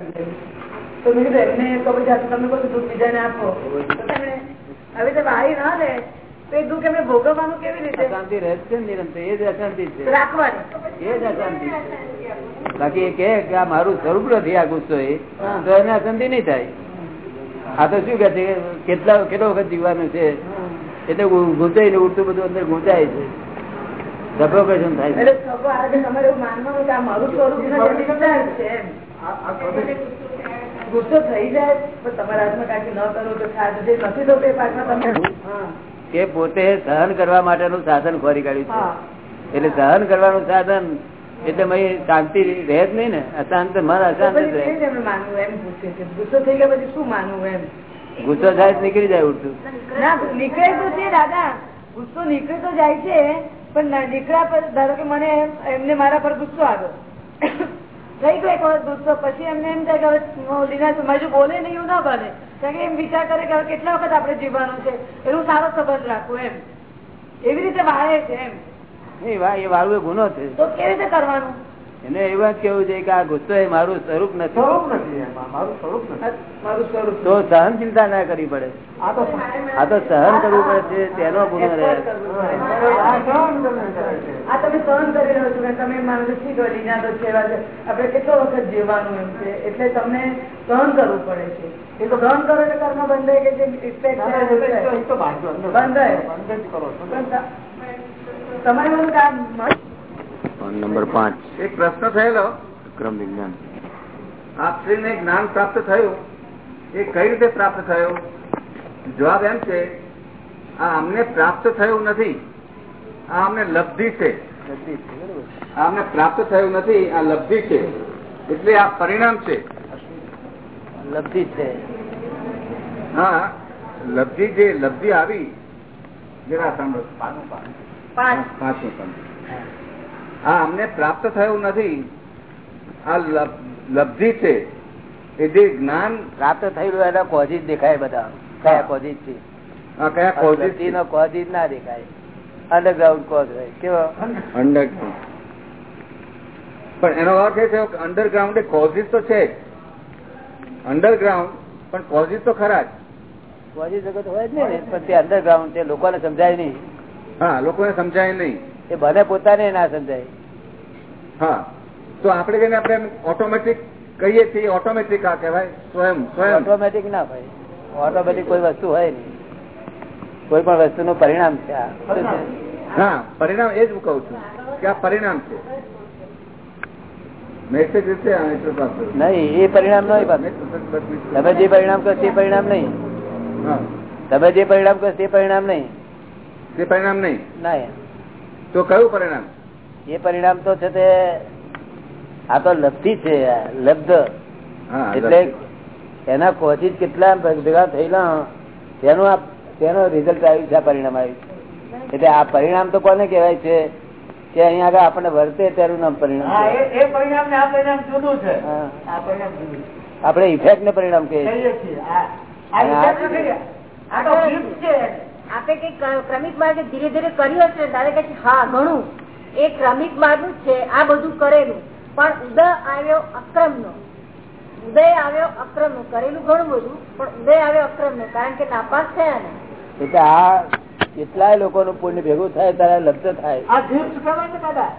તો મેં કીધું એમને ખબર છે તમે કોઈ દુઃખ બીજાને આપો. તો તેમણે હવે તો વારી ના લે તો એ દુઃખ એમને ભોગવવાનું કેવી રીતે? અશાંતિ રહે જ છે ને નિરંતર. એ જ અશાંતિ છે. રાખવાની. એ જ અશાંતિ છે. બાકી એ કે આ મારું સ્વરૂપ નથી આ ગુસ્સો એ. તો એને અશાંતિ નહીં થાય. આ તો શું કે છે કેટલા કેટલો વખત જીવવાનું છે? એટલે ગુંચાઈને ઉડતું બધું અંદર ગુંચાય છે. સફોકેશન થાય છે. ગુસ્સો થઈ જાય પણ તમારા હાથમાં કાંઈ ન કરો તો જે નથી થતું એ પાછા તમે કે પોતે સહન કરવા માટેનું સાધન ખોરી કાઢ્યું છે. એટલે સહન કરવાનું સાધન એટલે મય શાંતિ રહે જ નહીં ને. અશાંત મન અશાંત જ રહે. ગુસ્સો થઈ ગયા પછી શું માનવું એમ? ગુસ્સો થાય નીકળી જાય ઉઠતું ના નીકળે તો છે દાદા. ગુસ્સો નીકળે તો જાય છે પણ નીકળ્યા પર ધારો કે મને એમને મારા પર ગુસ્સો આવ્યો. થઈ ગયો એક વખત ગુસ્સો પછી એમને એમ થાય કે હવે સમજુ બોલે નહીં એવું ના બને. કારણ કે એમ વિચાર કરે કે હવે કેટલા વખત આપણે જીવવાનું છે એનું સારો સંબંધ રાખવું એમ. એવી રીતે વાળે છે એમ. એ વાળવું એ ગુનો છે. તો કેવી રીતે કરવાનું? એને એવું જ કેવું છે કે આ ગુસ્સો એ મારું સ્વરૂપ નથી. મારું સ્વરૂપ તો સહનશીલતા ના કરવી પડે. આ તો સહન કરવું પડે છે તેનો ગુનો રહે. આ તમે સહન કરી રહ્યો છો કે તમે માનો છો ઠીક હોય લીના તો છે. આપણે કેટલો વખત જીવવાનું એમ છે? એટલે તમને સહન કરવું પડે છે. એ તો સહન કરો એટલે કર્મ બંધાય કે જે બંધાય તમારે કામ નંબર પાંચ. એક પ્રશ્ન થયેલો. ક્રમ વિજ્ઞાન. આપશ્રીને જ્ઞાન પ્રાપ્ત થયું. એ કઈ રીતે પ્રાપ્ત થયું? જવાબ એમ છે આ અમને પ્રાપ્ત થયું નથી. આ અમને લબ્ધિ છે. આ અમને પ્રાપ્ત થયું નથી આ લબ્ધિ છે. એટલે આ પરિણામ છે. લબ્ધિ છે. હા લબ્ધિ જે લબ્ધિ આવી જરા સાંભળો. પાંચ. પાંચમું સાંભળો આ અમને પ્રાપ્ત થયું નથી. આ લબ- લબ્ધિ છે. એ જે જ્ઞાન પ્રાપ્ત થયેલું એના કોઝિજ દેખાય બધા. કયા કોઝિજ છે? આ કયા છે? લબ્ધિનો કોઝિજ ના દેખાય. અંડરગ્રાઉન્ડ કોઝ હોય. કેવો? અંડરગ્રાઉન્ડ પણ એનો અર્થ એ થયો કે અંડરગ્રાઉન્ડ એ કોઝિસ તો છે અંડરગ્રાઉન્ડ પણ કોઝિસ તો ખરા જ. કોઝિજ જગત હોય જ ને. પણ તે અંડરગ્રાઉન્ડ છે. લોકોને સમજાય નહીં. હા લોકોને સમજાય નહીં. એ ભલે પોતાને ના સમજાય. હા. તો આપણે જેને આપણે ઓટોમેટિક કહીએ છીએ ઓટોમેટિક આ કહેવાય સ્વયં સ્વયં. ઓટોમેટિક ના ભાઈ. ઓટોમેટિક કોઈ વસ્તુ હોય નહીં. કોઈ પણ વસ્તુનું પરિણામ છે આ. છે? હા પરિણામ એ જ હું કઉ છું કે આ પરિણામ છે. મેસેજ પાછું. નહીં એ પરિણામ નહીં. તમે જે પરિણામ કરશો એ પરિણામ નહીં. હા. તમે જે પરિણામ કરશો એ પરિણામ નહીં. તે પરિણામ નહીં. ના તો કયું પરિણામ? એ પરિણામ તો છે તે આ તો લબ્ધિ છે લબ્ધ. એટલે એના કોચિજ કેટલા ભેગા થયેલા તેનું આ તેનો રિઝલ્ટ આવ્યું છે આ પરિણામ આવ્યું એટલે આ પરિણામ તો કોને કહેવાય છે? કે અહીંયા આગળ આપણને વર્તે તેનું નામ પરિણામ છે. આપણે ઇફેક્ટ ને પરિણામ કહીએ છીએ. આપે કઈ ક્રમિક માર્ગે ધીરે ધીરે કર્યું હશે દાદા કહે છે, હા ઘણું. એ ક્રમિક માર્ગ છે આ બધું કરેલું. પણ ઉદય આવ્યો અક્રમ નો ઉદય આવ્યો અક્રમ નો કરેલું ઘણું બધું પણ ઉદય આવ્યો અક્રમ નો કારણ કે નાપાસ થયા ને. એટલે આ કેટલાય લોકોનું પુણ્ય ભેગું થાય ત્યારે લબ્ધ થાય. આ gift કહેવાય ને દાદા?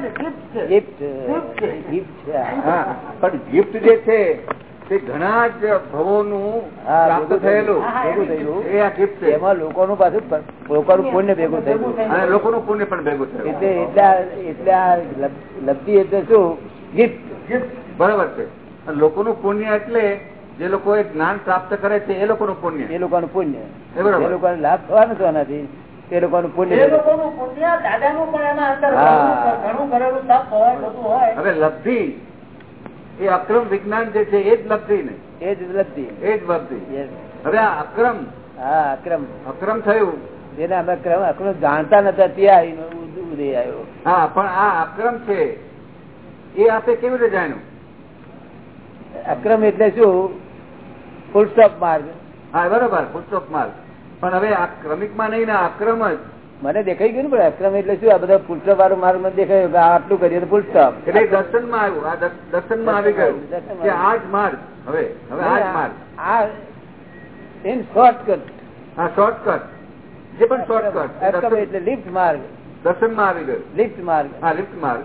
ને ગિફ્ટ. ગિફ્ટ પણ ગિફ્ટ જે છે તે ઘણા જ ભવોનું પ્રાપ્ત થયેલું. થયેલું. થયેલું. એ આ ગિફ્ટ છે. એમાં લોકોનું પાછું પ- લોકોનું પુણ્ય ભેગું થયું અને લોકોનું પુણ્ય પણ ભેગું થયું એટલે એટલે એટલે આ લબ્ધિ એટલે શું? ગિફ્ટ બરાબર છે. અને લોકોનું પુણ્ય એટલે જે લોકો જ્ઞાન પ્રાપ્ત કરે છે એ લોકોનું પુણ્ય. એ લોકોનું પુણ્ય. એ લોકો એ લોકોને લાભ થવાનો તો નથી તે લોકોનું પુણ્ય એ લોકોનું પુણ્ય દાદાનું પણ એના અંદર ઘણું ઘણું કરેલું તપ હોય બધું હોય. હવે લબ્ધિ એ અક્રમ વિજ્ઞાન જે છે એ જ લબ્ધિ ને. એ જ લબ્ધિ. એ જ લબ્ધિ હવે આ અક્રમ. હા અક્રમ. અક્રમ થયું. જેને અમે ક્રમ અક્રમ જાણતા નતા ત્યાં ઉદય આવ્યો. હા પણ આ અક્રમ છે એ આપે કેવી રીતે જાણ્યું? અક્રમ એટલે શું? ફૂલ સ્ટોપ માર્ગ હા બરોબર ફૂલસ્ટોપ માર્ગ પણ હવે આ ક્રમિકમાં નહીં ને અક્રમ જ. મને દેખાઈ ગયું ને પણ અક્રમ એટલે શું? આ બધા પુસ્તક વાળું મારું મને દેખાયું કે આટલું કરીએ તો પુસ્તક એટલે દર્શનમાં આવ્યું. આ દર્શ- દર્શનમાં આવી ગયું. કે આ જ માર્ગ. હવે હવે આ જ માર્ગ. આ ઇન શોર્ટકટ હા શોર્ટકટ જે પણ શોર્ટકટ અક્રમ એટલે લિફ્ટ માર્ગ. દર્શનમાં આવી ગયું. લિફ્ટ માર્ગ. હા લિફ્ટ માર્ગ.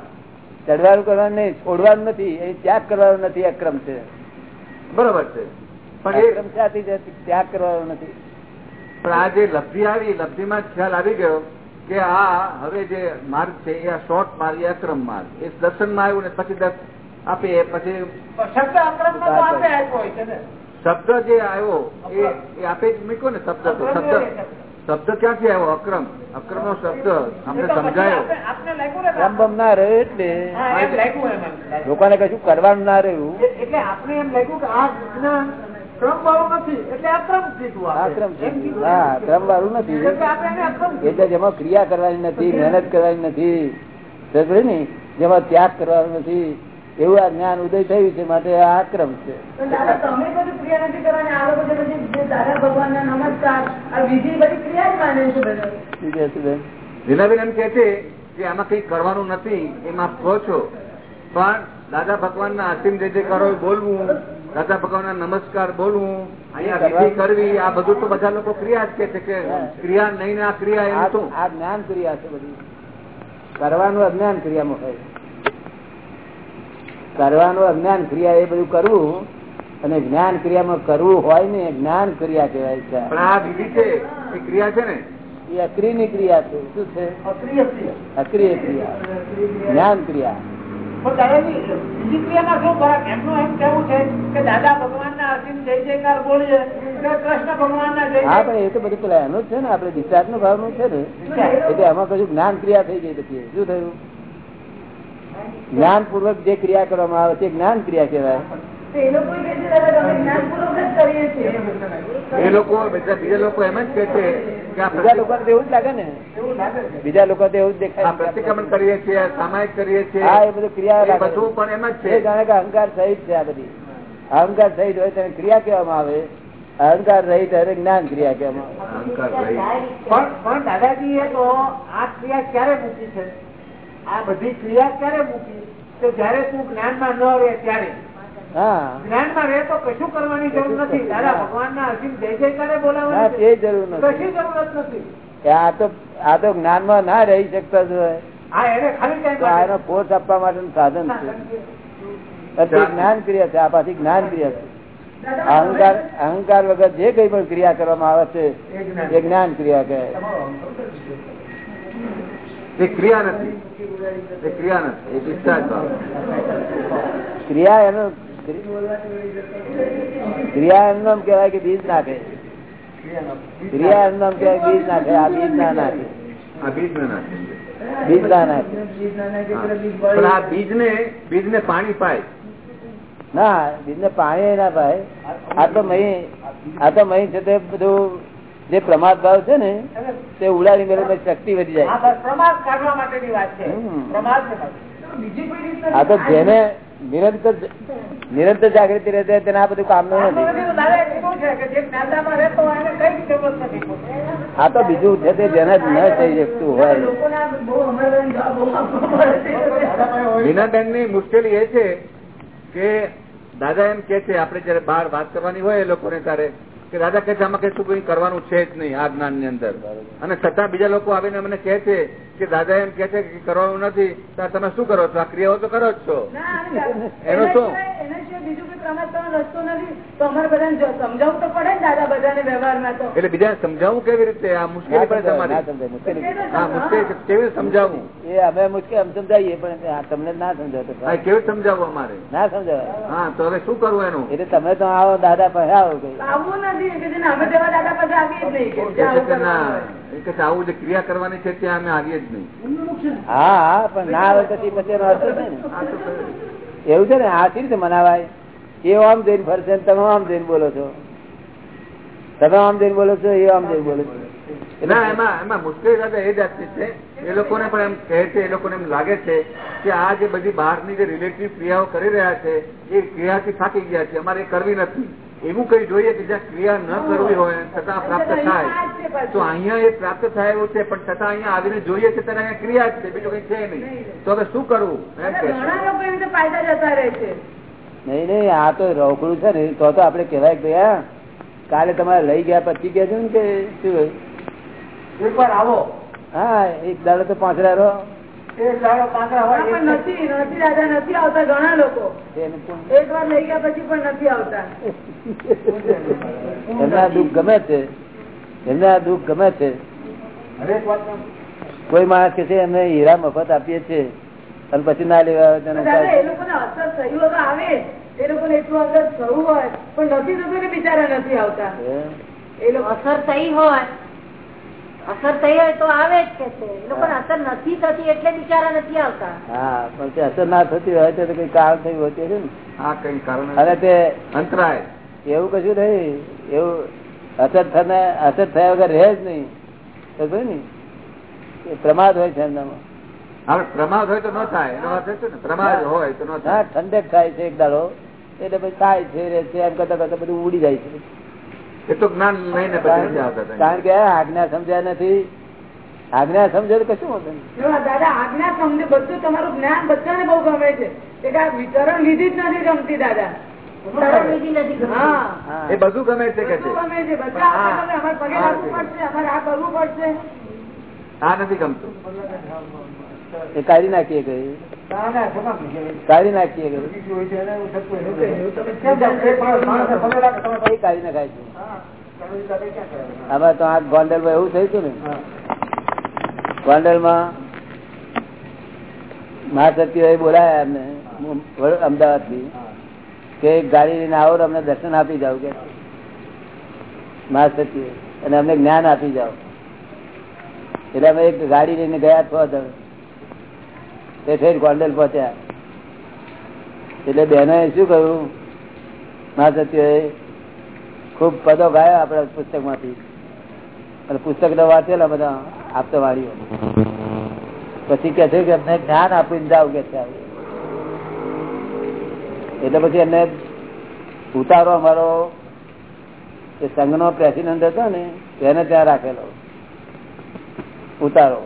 ચડવાનું કરવાનું નહીં છોડવાનું નથી એ ત્યાગ કરવાનો નથી અક્રમ છે. બરોબર છે. પણ એ ત્યાગ કરવાનો નથી. પણ આ જે લબ્ધિ આવી લબ્ધિમાં ખ્યાલ આવી ગયો કે આ હવે જે માર્ગ છે એ આ શોર્ટ માર્ગ એ અક્રમ માર્ગ. એ દર્શનમાં આવ્યું ને પછી દસ આપે પછી શબ્દ જે આવ્યો એ આપે જ મૂક્યો ને શબ્દ તો. શબ્દ શબ્દ ક્યાંથી આવ્યો? અક્રમ. અક્રમ નો શબ્દ. અમને સમજાયો. લાગ્યું ને ક્રમ બમ ના રહ્યો એટલે. લોકોને કશું કરવાનું ના રહ્યું. એટલે આપણે એમ લાગ્યું કે આ વિજ્ઞાન ક્રમ વાળું નથી એટલે અક્રમ ને? હા ક્રમ વાળું નથી. એટલે જેમાં ક્રિયા કરવાની નથી મહેનત કરવાની નથી. ને? જેમાં ત્યાગ કરવાનો નથી. એવું આ જ્ઞાન ઉદય થયું છે માટે આ આક્રમ છે? લીલાબેન એમ કે છે કે આમાં કઈ કરવાનું નથી એમાં કહો છો. પણ દાદા ભગવાનના અસીમ જે જે કરો બોલવું. દાદા ભગવાન નમસ્કાર બોલવું વિધિ કરવી આ બધું તો બધા લોકો ક્રિયા જ કે છે કે ક્રિયા નહીં આ ક્રિયા એમ શું આ જ્ઞાન ક્રિયા છે બધી. કરવાનું અજ્ઞાન ક્રિયામાં હોય. કરવાનું અજ્ઞાન ક્રિયા એ બધું કરવું અને જ્ઞાન ક્રિયામાં કરવું હોય ને જ્ઞાન ક્રિયા કહેવાય છે. પણ આ વિધિ છે એ ક્રિયા છે ને? એ અક્રિયની ક્રિયા છે. શું છે? અક્રિય ક્રિયા. અક્રિય ક્રિયા. જ્ઞાન ક્રિયા. તો છે ને આપડે ડિસ્ચાર્જનું ભાવનું છે ને. એમાં જ્ઞાન ક્રિયા થઈ ગઈ પછી. શું થયું? જ્ઞાન પૂર્વક જે ક્રિયા કરવામાં આવે છે જ્ઞાન ક્રિયા કહેવાય. બીજા બીજા લોકો તો એવું જ લાગે ને. એવું લાગે છે. બીજા લોકો તો એવું જ આ દેખાય કરીએ છીએ સામાયિક કરીએ છીએ. હા એ બધું ક્રિયા બધું પણ એમ જ છે. કે અહંકાર સહિત છે આ બધી. અહંકાર સહિત હોય તેને ક્રિયા કહેવામાં આવે. અહંકાર રહિત હોય જ્ઞાન ક્રિયા કહેવામાં આવે. અહંકાર રહી પણ પણ દાદાજી એ તો આ ક્રિયા ક્યારે મૂકી છે? આ બધી ક્રિયા ક્યારે મૂકી? તો જયારે તું જ્ઞાનમાં ન રહે ત્યારે. જ્ઞાનમાં રહે તો કશું કરવાની જરૂર નથી. દાદા ભગવાનના અસીમ જય જયકારે ના બોલાવવાની જરૂર નથી. કશી જરૂરત નથી. આ તો આ તો જ્ઞાનમાં ના રહી શકતા એને ફોર્સ આપવા માટેનું સાધન છે. જ્ઞાન ક્રિયા છે. આ પાછી જ્ઞાન ક્રિયા છે. અહંકાર અહંકાર વગર જે કઈ પણ ક્રિયા કરવામાં આવે છે એ જ્ઞાન. ક્રિયા કહે એ ક્રિયા નથી. ક્રિયા નથી. ક્રિયા એનો ક્રિયા એનું નામ કહેવાય કે બીજ નાખે. ક્રિયા એનું નામ કહેવાય બીજ નાખે. આ બીજ ના નાખે. આ બીજ ને નાખે. બીજ ના નાખે. આ બીજ ને બીજ ને પાણી પાય. ના બીજ ને પાણી ના પાય. આ તો મહી આ તો મહી છે તે બધું જે પ્રમાદ ભાવ છે ને તે ઉડાડી મેળવે શક્તિ વધી જાય. પ્રમાદ કાઢવા માટેની વાત છે. આ તો જેને નિરંતર નિરંતર જાગૃતિ રહે તેને આ બધું કામ નથી. કે આ તો બીજું છે તે જેને જ ન થઈ શકતું હોય. મીનાબેનની મુશ્કેલી એ છે કે દાદા એમ કે છે આપણે જયારે બહાર વાત કરવાની હોય એ લોકોને ત્યારે કે દાદા કે છે આમાં કશું કઈ કરવાનું છે જ નહીં આ જ્ઞાનની અંદર અને છતાં બીજા લોકો આવીને મને કહે છે કે દાદા એમ કે છે કે કરવાનું નથી તો તમે શું કરો છો? આ ક્રિયાઓ તો કરો જ છો. એનું શું? એના સિવાય બીજું કોઈ પ્રમાદ કરવાનો રસ્તો નથી. તો અમારે બધાને જો- સમજાવવું તો પડે ને દાદા બધાને વ્યવહારમાં તો. એટલે બીજાને સમજાવવું કેવી રીતે? આ મુશ્કેલી પડે તમારી. સમજાય, મુશ્કેલી છે. હા મુશ્કેલી છે. કેવી સમજાવવું? એ અમે મુશ્કેલ સમજાવીએ પણ તમને ના સમજાવતો કેવી સમજાવવું અમારે? ના સમજાવે હા તો હવે શું કરવું એનું? એટલે તમે તો આવો દાદા પાસે આવો. નથી અમે દાદા પાસે આવીએ જ નહીં કે આવું જે ક્રિયા કરવાની છે ત્યાં અમે આવીએ જ નહીં. હા પણ ના આવે પછી પછી એનો અર્થ છે. એવું છે ને આ કેવી રીતે મનાવાય? એ આમ જઈને ફરશે તમે આમ જઈને બોલો છો. તમે આમ જઈને બોલો છો એ આમ જઈને બોલો છો. ના એમાં એમાં મુશ્કેલી સાથે એ જાતની છે એ લોકોને પણ એમ કહે છે એ લોકોને એમ લાગે છે કે આ જે બધી બહારની જે રિલેટિવ ક્રિયાઓ કરી રહ્યા છે એ ક્રિયાથી થાકી ગયા છે અમારે કરવી નથી. એવું કઈ જોઈએ કે જ્યાં ક્રિયા ન કરવી હોય છતાં પ્રાપ્ત થાય. તો અહીંયા એ પ્રાપ્ત થાય એવું છે પણ છતાં અહીંયા આવીને જોઈએ છે ત્યારે અહીંયા ક્રિયા જ છે બીજું કઈ છે નહીં. તો હવે શું કરવું? એમ કે છે. ઘણા લોકો એમ તો ફાયદા જતા રહે છે. નહીં નહીં આ તો રોકડું છે ને તો તો આપડે કેવાય ગયા કાલે તમારે લઈ ગયા પછી ગયા છે ને કે શું? એકવાર આવો. હા એક દાડો તો પાંચ રહો એક દાડો પાંચરા હા, પણ નથી નથી દાદા નથી આવતા ઘણા લોકો. એક વાર લઈ ગયા પછી પણ નથી આવતા. એમને દુઃખ ગમે છે. એમને દુઃખ ગમે છે. કોઈ માણસ કે છે એમને હીરા મફત આપીએ છીએ. અને પછી ના લેવા આવે તેને આવે. એ લોકોને એટલું અસર થયું હોય. પણ નથી થતું ને બિચારા નથી આવતા. એ લોકો અસર થઈ હોય. અસર થઈ હોય તો આવે જ કે છે. લોકોને અસર નથી થતી એટલે બિચારા નથી આવતા. હા પણ તે અસર ના થતી હોય તો કઈ કારણ થયું હોય છે ને. હા કઈ કારણ અને તે અંતરાય. એવું કશું નહીં. એવું અસર થને અસર થયા વગર રહે જ નહીં. સમજ્યો ને એ પ્રમાદ હોય છે એમનામાં. હવે પ્રમાદ હોય તો ન થાય. એનો અર્થ છે ને પ્રમાદ હોય તો ન થાય. ઠંડક થાય છે એક દાડો. એટલે પછી થાય છે રહે છે એમ કરતા કરતા બધું ઉડી જાય છે. એ તો જ્ઞાન લઈને. કારણ કે આજ્ઞા સમજ્યા નથી. આજ્ઞા સમજે તો કશું હોતું આ દાદા આજ્ઞા સમજે બધું તમારું જ્ઞાન બધાને બહુ ગમે છે. એક આ વિચારણ લીધી જ નથી ગમતી દાદા. એ બધું ગમે છે કે આ નથી ગમતું. એ કાઢી નાખીએ કઈ. કાઢી નાખીએ કાઢી નાખાય છે આમાં તો આ ગોંડલ એવું થયું ને. ગોંડલમાં મહાસતીઓ બોલાયા એમને અમદાવાદથી કે ગાડી લઈને આવો અમને દર્શન આપી જાવ કે. મહાસતીઓ અને અમને જ્ઞાન આપી જાવ એટલે અમે એક ગાડી લઈને ગયા છ તે થઈને ગોંડલ પહોંચ્યા. એટલે બહેનોએ શું કહ્યું? મહાસતીઓએ ખૂબ પદો ગાયા આપણા પુસ્તકમાંથી અને પુસ્તક તો વાંચેલા બધા આપતો વાળીઓ પછી કે છે કે અમને જ્ઞાન આપીને જાવ કે એટલે પછી એમને ઉતારો અમારો, એ સંઘનો પ્રેસિડેન્ટ હતો ને તેને ત્યાં રાખેલો. ઉતારો.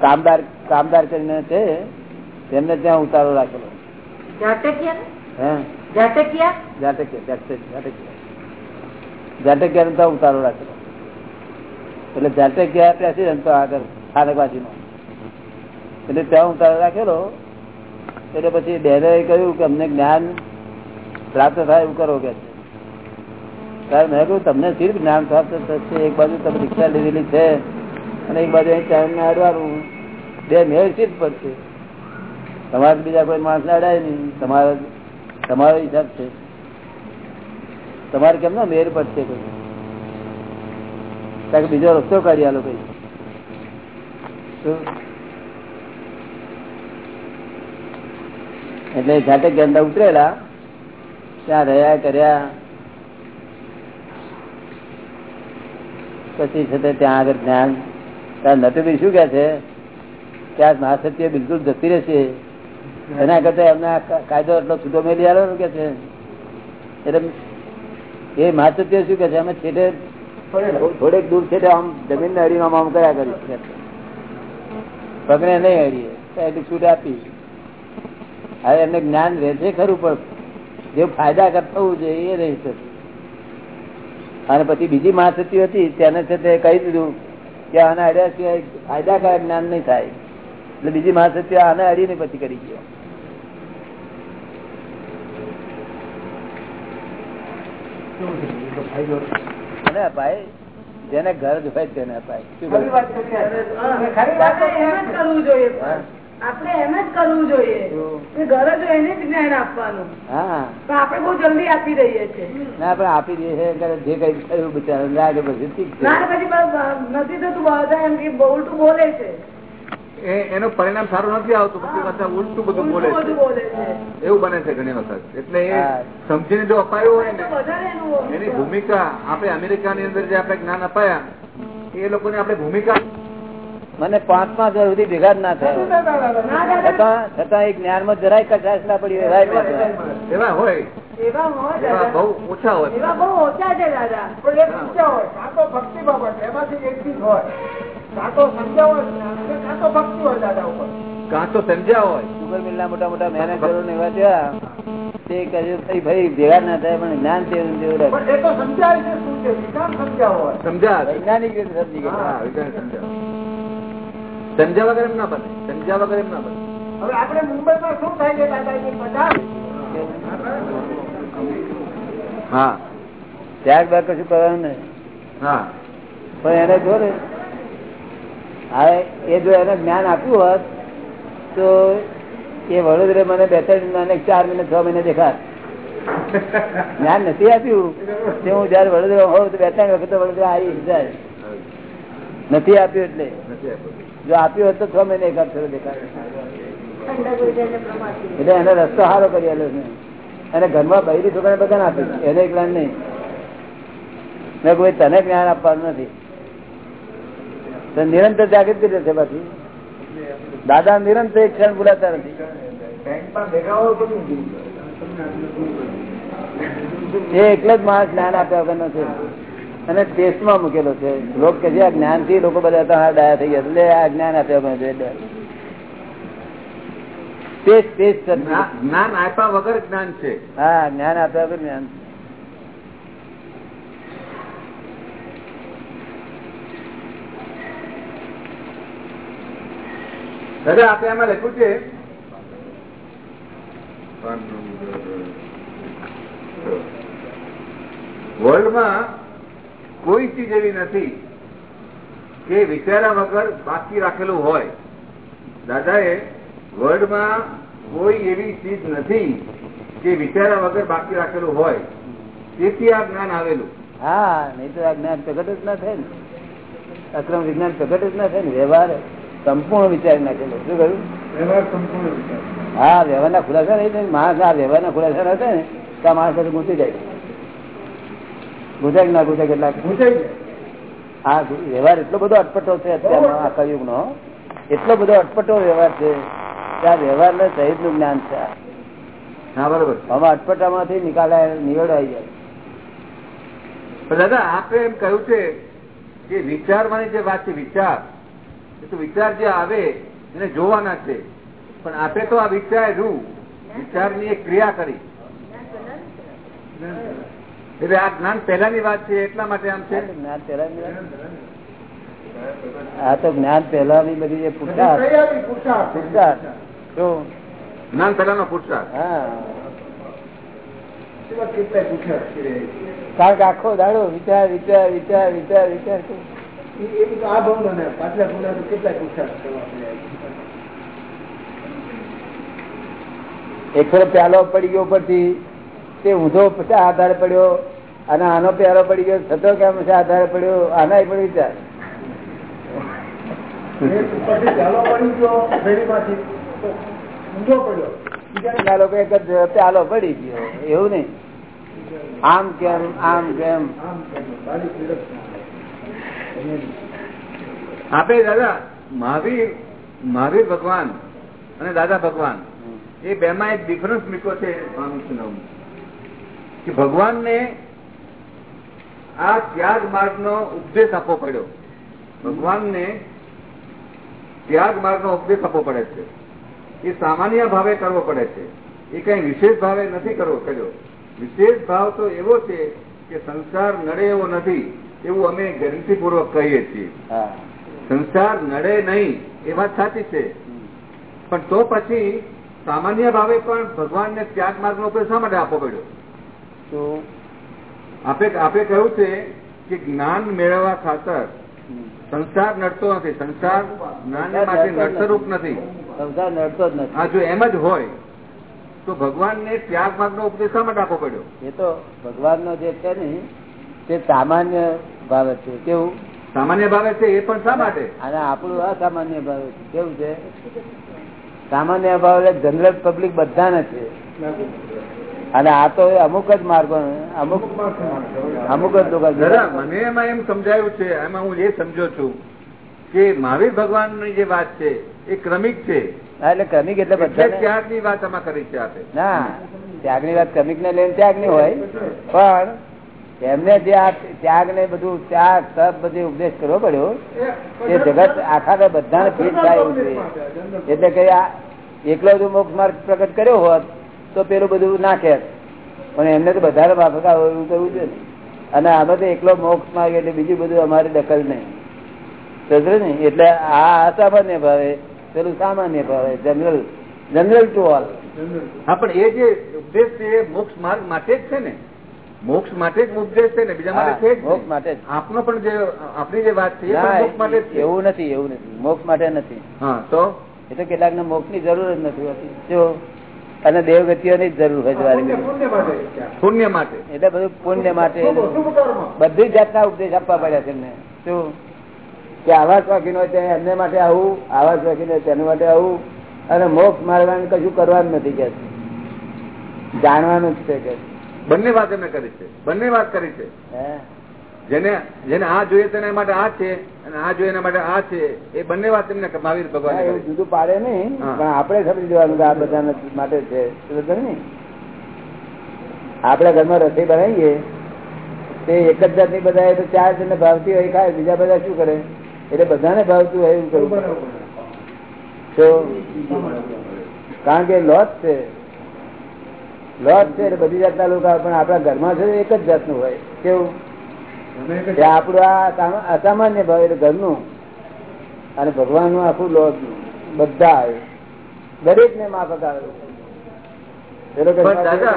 કામદાર કામદાર કરીને છે તેમને ત્યાં ઉતારો રાખેલો. જાટકિયા? ને? ઉતારો રાખેલો. એટલે જાટકીયા પ્રેસિડેન્ટ આગળ સ્થાનકવાસીનો એટલે ત્યાં ઉતારો રાખેલો એટલે પછી બહેનોએ કહ્યું કે અમને જ્ઞાન પ્રાપ્ત થાય એવું કરો કે મેં કહ્યું તમને સિર્ફ જ્ઞાન પ્રાપ્ત થશે? એક બાજુ તમે દીક્ષા લીધેલી છે. અને એક બાજુ અહીં ને અડવાનું. બે મેળ સિદ્ધ પડશે. તમારે બીજા કોઈ માણસ ને અડાય નહીં. તમારો તમારો હિસાબ છે. તમારે કેમ ના મેર પડશે કોઈ? બીજો રસ્તો કાઢી આલો કઈ? એટલે જાતે ગંદા ઉતરેલા, ત્યાં રહ્યા કર્યા. પછી છે ત્યાં આગળ જ્ઞાન નટુભાઈ શું કે છે? કે આ મહાસત્ય બિલકુલ જતી રહેશે. એના કરતા એમને કાયદો એટલો છૂટો મેલી આવ્યો કે છે? એટલે એ મહાસત્ય શું કે છે? અમે છેટે થોડેક દૂર છે આમ જમીન ને અડીને આમ કર્યા કરી છે. પગને નહીં હરીએ એટલી છૂટ આપી. હવે એમને જ્ઞાન રહેશે ખરું, પણ જે ફાયદા કરતા હોવું જોઈએ એ રહી થતું અને પછી બીજી મહાસતી હતી, તેને છે તે કહી દીધું. કે આના અડ્યા સિવાય ફાયદાકારક જ્ઞાન નહીં થાય એટલે બીજી મહાસતી આના અડીને પછી કરી ગયો અને અપાય જેને ઘર જ હોય તેને અપાય શું કરવું જોઈએ. આપણે એમ જ કરવું જોઈએ કે ઘરે તો એને જ જ્ઞાન આપવાનું. હા. પણ આપણે બહુ જલ્દી આપી દઈએ છીએ. ના પણ આપી દઈએ છીએ જે કઈ થયું બિચારા લાગે પછી ઠીક છે. ના પછી નથી થતું બધા એમ કે બહુ ઉલટું બોલે છે. એનું પરિણામ સારું નથી આવતું પછી પાછા ઉલટું બધું બોલે છે. બધું બોલે છે. એવું બને છે ઘણી વખત. એટલે એ. સમજીને જો અપાયું હોય ને એની ભૂમિકા આપણે અમેરિકાની અંદર જે આપણે જ્ઞાન અપાયા એ લોકોને આપણે ભૂમિકા મને પાંચ પાંચ વર્ષ સુધી ભેગા જ ના થયા છતાં છતાં એક જ્ઞાનમાં જરાય કચાશ ના પડી મેં. એવા હોય. એવા હોય. એવા દાદા. બહુ ઓછા હોય. એવા બહુ ઓછા છે દાદા. પણ એક ઊંચા હોય. કાં તો ભક્તિ બાબત. એમાંથી એક ચીજ હોય. કાં તો સમજ્યા હોય અને કાં તો ભક્તિ હોય દાદા ઉપર. કાં તો સમજ્યા હોય. સુગર મિલના મોટા મોટા મેનેજરો ને એવા થયા તે કહ્યું "ભાઈ, ભાઈ ભેગા ના થાય પણ જ્ઞાન તેવું ને તેવું રાખે." પણ એ તો સમજાય છે સમજ્યા વૈજ્ઞાનિક રીતે સમજી ગયા. સમજ્યા વગર એમ ના બને સમજ્યા વગર એમ ના બને. હવે આપણે મુંબઈમાં શું થાય છે દાદાજી હા. ત્યારબાદ કશું કરવાનું નહીં. હા. પણ એને જો ને હા એ જો એને જ્ઞાન આપ્યું હોત તો એ વડોદરા મને બે ત્રણ મહિના ચાર મહિને છ મહિને દેખાત. જ્ઞાન નથી આપ્યું. તે હું જયારે વડોદરા હોઉં તો બે ત્રણ વખત તો વડોદરા આવી જાય. નથી આપ્યું એટલે. નથી આપ્યું. જો આપ્યું હોત તો છ મહિને ઠંડક વિજયને પ્રમાણથી. એટલે એને રસ્તો સારો કરી અને ઘરમાં બહેરી છોકરાને બધાને આપ્યું એને એકલા નહીં. મેં કોઈ તને જ્ઞાન આપવાનું નથી. નિરંતર જાગૃત કરી છે પાછી. દાદા નિરંતર એક ક્ષણ બોલાતા નથી. એ એકલો જ માણસ જ્ઞાન આપ્યા વગર નથી. અને ટેસ્ટમાં મૂકેલો છે. લોક કે છે આ જ્ઞાનથી લોકો બધા ડાયા થઈ ગયા એટલે આ જ્ઞાન આપ્યા જ્ઞાન આપ્યા વગર જ્ઞાન છે. હા જ્ઞાન આપ્યા વગર જ્ઞાન. દાદા આપણે આમાં લખ્યું છે. વર્લ્ડમાં કોઈ ચીજ એવી નથી કે વિચાર્યા વગર બાકી રાખેલું હોય. દાદાએ વર્લ્ડમાં કોઈ એવી ચીજ નથી કે વિચાર્યા વગર બાકી રાખેલું હોય. તેથી આ જ્ઞાન આવેલું. હા નહીં તો આ જ્ઞાન પ્રગટ જ ના થાય ને. અક્રમ વિજ્ઞાન પ્રગટ જ ના થાય ને. વ્યવહાર સંપૂર્ણ વિચાર નાખેલો. શું કહ્યું? વ્યવહાર સંપૂર્ણ વિચાર. હા વ્યવહારના ખુલાસા રહી થાય ને, માણસ આ વ્યવહારના ખુલાસા ના થાય ને તો આ માણસ જાય ગુંચી જાય. કે ના ગુજરાત કેટલાક? હા વ્યવહાર એટલો બધો અટપટો છે અત્યારનો આ કલયુગનો એટલો બધો અટપટો વ્યવહાર છે કે આ વ્યવહાર સહિતનું જ્ઞાન છે. હા બરોબર. આમાં અટપટામાંથી નિકાલાય નિવેડો જાય. પણ દાદા આપે એમ કહ્યું છે કે વિચારવાની જે વાત છે વિચાર એ તો વિચાર જે આવે એને જોવાના છે. પણ આપે તો આ વિચાર્યું વિચારની એક ક્રિયા કરી. એટલે આ જ્ઞાન પહેલાની વાત છે એટલા માટે આમ છે? જ્ઞાન પહેલા આ તો જ્ઞાન પહેલાની બધી જે પુરસાદ? પુરસાદ. જ્ઞાન પહેલાનો હા. છે. કારણ કે આખો દાડો વિચાર વિચાર વિચાર વિચાર વિચાર એ એ બધું આ ભાવનો ને પાછલા ભાવના કેટલાય કરવા એક ફેરો પ્યાલો પડી ગયો ઉપરથી તે ઊંધો પછી આધારે પડ્યો અને આનો પ્યારો પડી ગયો થતો કેમ છે? આધારે પડ્યો આના પણ વિચાર. ચાલો એક જ પ્યાલો પડી ગયો એવું નહીં. આમ કેમ આમ કેમ. આપણે દાદા મહાવીર મહાવીર ભગવાન અને દાદા ભગવાન એ બેમાં એક ડિફરન્સ મૂક્યો છે સ્વામી કે ભગવાનને આ ત્યાગ માર્ગનો ઉપદેશ આપવો પડ્યો. ભગવાનને ત્યાગ માર્ગનો ઉપદેશ આપવો પડે છે. એ સામાન્ય ભાવે કરવો પડે છે. એ કઈ વિશેષ ભાવે નથી કરવો કર્યો. વિશેષ ભાવ તો એવો છે કે સંસાર નડે એવો નથી એવું અમે ગેરંટી પૂર્વક કહીએ છીએ. સંસાર નડે નહીં એ વાત સાચી છે. પણ તો પછી સામાન્ય ભાવે પણ ભગવાનને ત્યાગ માર્ગનો ઉપદેશ શા માટે આપવો પડ્યો? તો આપે આપે કહ્યું છે કે જ્ઞાન મેળવવા ખાતર સંસાર નડતો નથી. સંસાર જ્ઞાન માટે નડતરૂપ નથી. સંસાર નડતો જ નથી. જો એમ જ હોય તો ભગવાનને ત્યાગ માર્ગનો ઉપદેશ શા માટે આપવો પડ્યો? એ તો ભગવાનનો જે છે ને તે સામાન્ય ભાવે છે. કેવું? સામાન્ય ભાવે છે એ પણ શા માટે? અને આપણું અસામાન્ય ભાવે છે. કેવું છે? સામાન્ય ભાવ એટલે જનરલ પબ્લિક બધાને છે. અને આ તો અમુક જ માર્ગો અમુક અમુક જ લોકો મને એમાં એમ સમજાયું છે એમાં હું એ સમજો છું કે મહાવીર ભગવાનની જે વાત છે એ ક્રમિક છે. એટલે ક્રમિક એટલે બધા ત્યાગની વાત આમાં કરી છે આપે. ના ત્યાગની વાત ક્રમિક ને લઈને ત્યાગની હોય પણ એમને જે આ ત્યાગ ને બધું ત્યાગ તપ બધું ઉપદેશ કરવો પડ્યો એ જગત આખા બધાને ફીટ થાય એવું છે. એટલે કે આ એકલો જો મોક્ષ માર્ગ પ્રગટ કર્યો હોત તો પેલું બધું નાખે પણ એમને તો બધાને માફક આવે એવું કરવું છે ને. અને આમાં તો એકલો મોક્ષ માર્ગ એટલે બીજું બધું અમારે દખલ નહીં. સમજો ને? એટલે આ અસામાન્ય ભાવે પેલું સામાન્ય ભાવે જનરલ જનરલ ટુ ઓલ. હા પણ એ જે ઉપદેશ છે એ મોક્ષ માર્ગ માટે જ છે ને? મોક્ષ માટે જ ઉપદેશ છે ને? બીજા માટે છે મોક્ષ માટે આપનો પણ જે આપણી જે વાત છે એ મોક્ષ માટે એવું નથી એવું નથી. મોક્ષ માટે નથી. હા તો? એટલે કેટલાક ને મોક્ષની જરૂર જ નથી હોતી. જો અને દેવગતિઓની જરૂર હોય છે પુણ્ય માટે એટલે બધું પુણ્ય માટે બધી જાતના ઉપદેશ આપવા પડ્યા છે એમને. શું? કે આવા શોખીન હોય એમને માટે આવું આવા શોખીન હોય તેના માટે આવું અને મોક્ષ મારવાનું કશું કરવાનું નથી કે. જાણવાનું જ છે કે. બંને વાત એમને કરી છે. બંને વાત કરી છે. હે? જેને જેને આ જોઈએ તેના માટે આ છે અને આ જોઈએ એના માટે આ છે એ બંને વાત એમને મહાવીર ભગવાન જુદું પાડે નહીં પણ આપણે સમજી જવાનું કે આ બધા માટે છે. ને ઘરમાં રસોઈ બનાવીએ તે એક જ જાતની બધા તો ચાર જણને ભાવતી હોય ખાય બીજા બધા શું કરે? એટલે બધાને ભાવતું હોય એવું કરવું તો કારણ કે લોસ છે. લોસ છે એટલે બધી જાતના લોકો. પણ આપણા ઘરમાં છે એક જ જાતનું હોય. કેવું? આપણું આ અસામાન્ય ભાવ એટલે ઘરનું અને ભગવાનનું આખું લોસ બધા આવે દરેક ને માફક આવે દાદા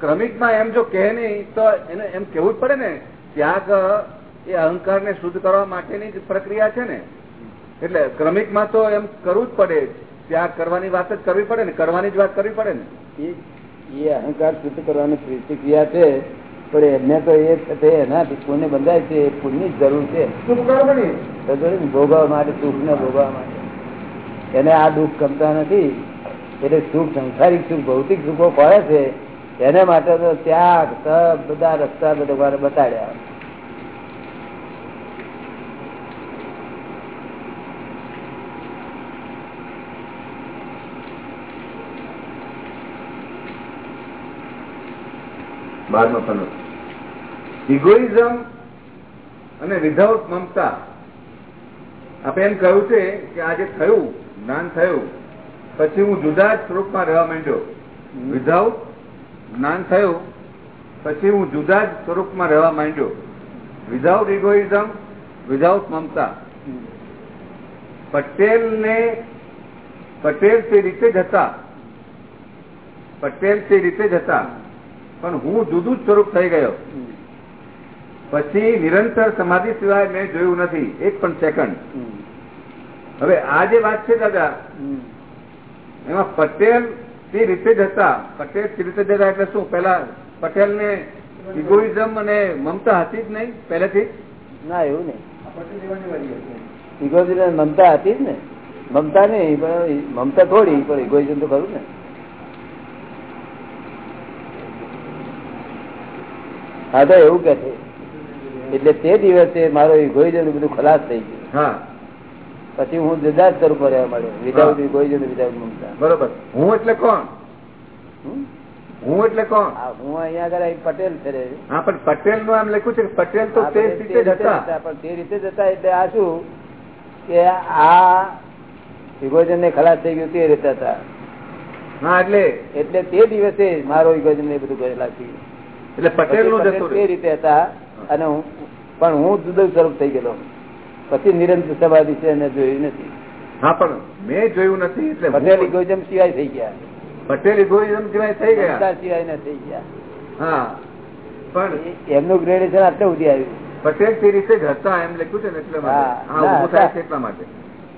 ક્રમિકમાં એમ જો કે નહીં તો એને એમ કેવું જ પડે ને ત્યાગ એ અહંકાર ને શુદ્ધ કરવા માટેની જ પ્રક્રિયા છે ને. એટલે ક્રમિકમાં તો એમ કરવું જ પડે. ત્યાગ કરવાની વાત જ કરવી પડે ને કરવાની જ વાત કરવી પડે ને. એ અહંકાર શુદ્ધ કરવાની પ્રતિક્રિયા છે. પણ એમને તો એ તે એના પુણ્ય બંધાય છે એ પુણ્ય જરૂર છે. ભોગવવા માટે સુખ ને ભોગવવા માટે. એને આ દુઃખ ગમતા નથી. એટલે સુખ સંસારિક સુખ ભૌતિક સુખો પડે છે. એને માટે તો ત્યાગ તપ બધા રસ્તા બધા બતાડ્યા. બારમો પન્નો ઇગોઇઝમ અને વિધાઉટ મમતા. આપણે એમ કહ્યું છે કે આજે થયું જ્ઞાન થયું પછી હું જુદા જ સ્વરૂપમાં રહેવા માંડ્યો. વિધાઉટ જ્ઞાન થયું પછી હું જુદા જ સ્વરૂપમાં રહેવા માંડ્યો. વિધાઉટ ઇગોઇઝમ વિધાઉટ મમતા. પટેલ ને પટેલ તે રીતે જ હતા. પટેલ તે રીતે જ હતા. પણ હું જુદું જ સ્વરૂપ થઈ ગયો. પછી નિરંતર સમાધિ સિવાય મેં જોયું નથી. એક પણ સેકન્ડ હવે આ જે વાત છે દાદા એમાં પટેલ તે રીતે જ હતા. પટેલ તે રીતે જતા એટલે શું? પેલા પટેલ ને ઇગોઇઝમ અને મમતા હતી જ નહીં પહેલેથી? ના એવું નહીં. ઇગોઇઝમ મમતા હતી જ ને. મમતા નહીં પણ મમતા થોડી પણ ઇગોઇઝમ તો ખરું ને. હા તો એવું કે છે. એટલે તે દિવસે મારો ઇગોઇઝમ બધું ખલાસ થઈ ગયું. હા. પછી હું જુદા જ સ્વરૂપ રહેવા માંડ્યો. વિધાઉટ ઇગોઇઝમ વિધાઉટ મમતા. બરોબર. હું એટલે કોણ? હું એટલે કોણ? હું અહીંયા આગળ એક પટેલ છે. હા પણ પટેલનું આમ લખ્યું છે પટેલ તો તે રીતે જ હતા. પણ તે રીતે જ હતા એટલે આ શું કે આ ઇગોઇઝમ ને ખલાસ થઈ ગયું તે રીતે હતા. હા એટલે એટલે તે દિવસે મારો ઇગોઇઝમ ને બધું કરેલા છે એટલે પટેલનું જતું તે રીતે હતા અને પણ હું જુદું સ્વરૂપ થઈ ગયેલો. પછી નિરંતર સમાધિ છે એને જોયું નથી. હા પણ મેં જોયું નથી એટલે પટેલ ઇગોઇઝમ સિવાય થઈ ગયા. પટેલ ઇગોઇઝમ સિવાય થઈ ગયા? સિવાય ના થઈ ગયા. હા પણ એ- એમનું ગ્રેડેશન આટલે સુધી આવ્યું. પટેલ તે રીતે જ હતા એમ લખ્યું છે ને એટલે હા, થાય છે એટલા માટે.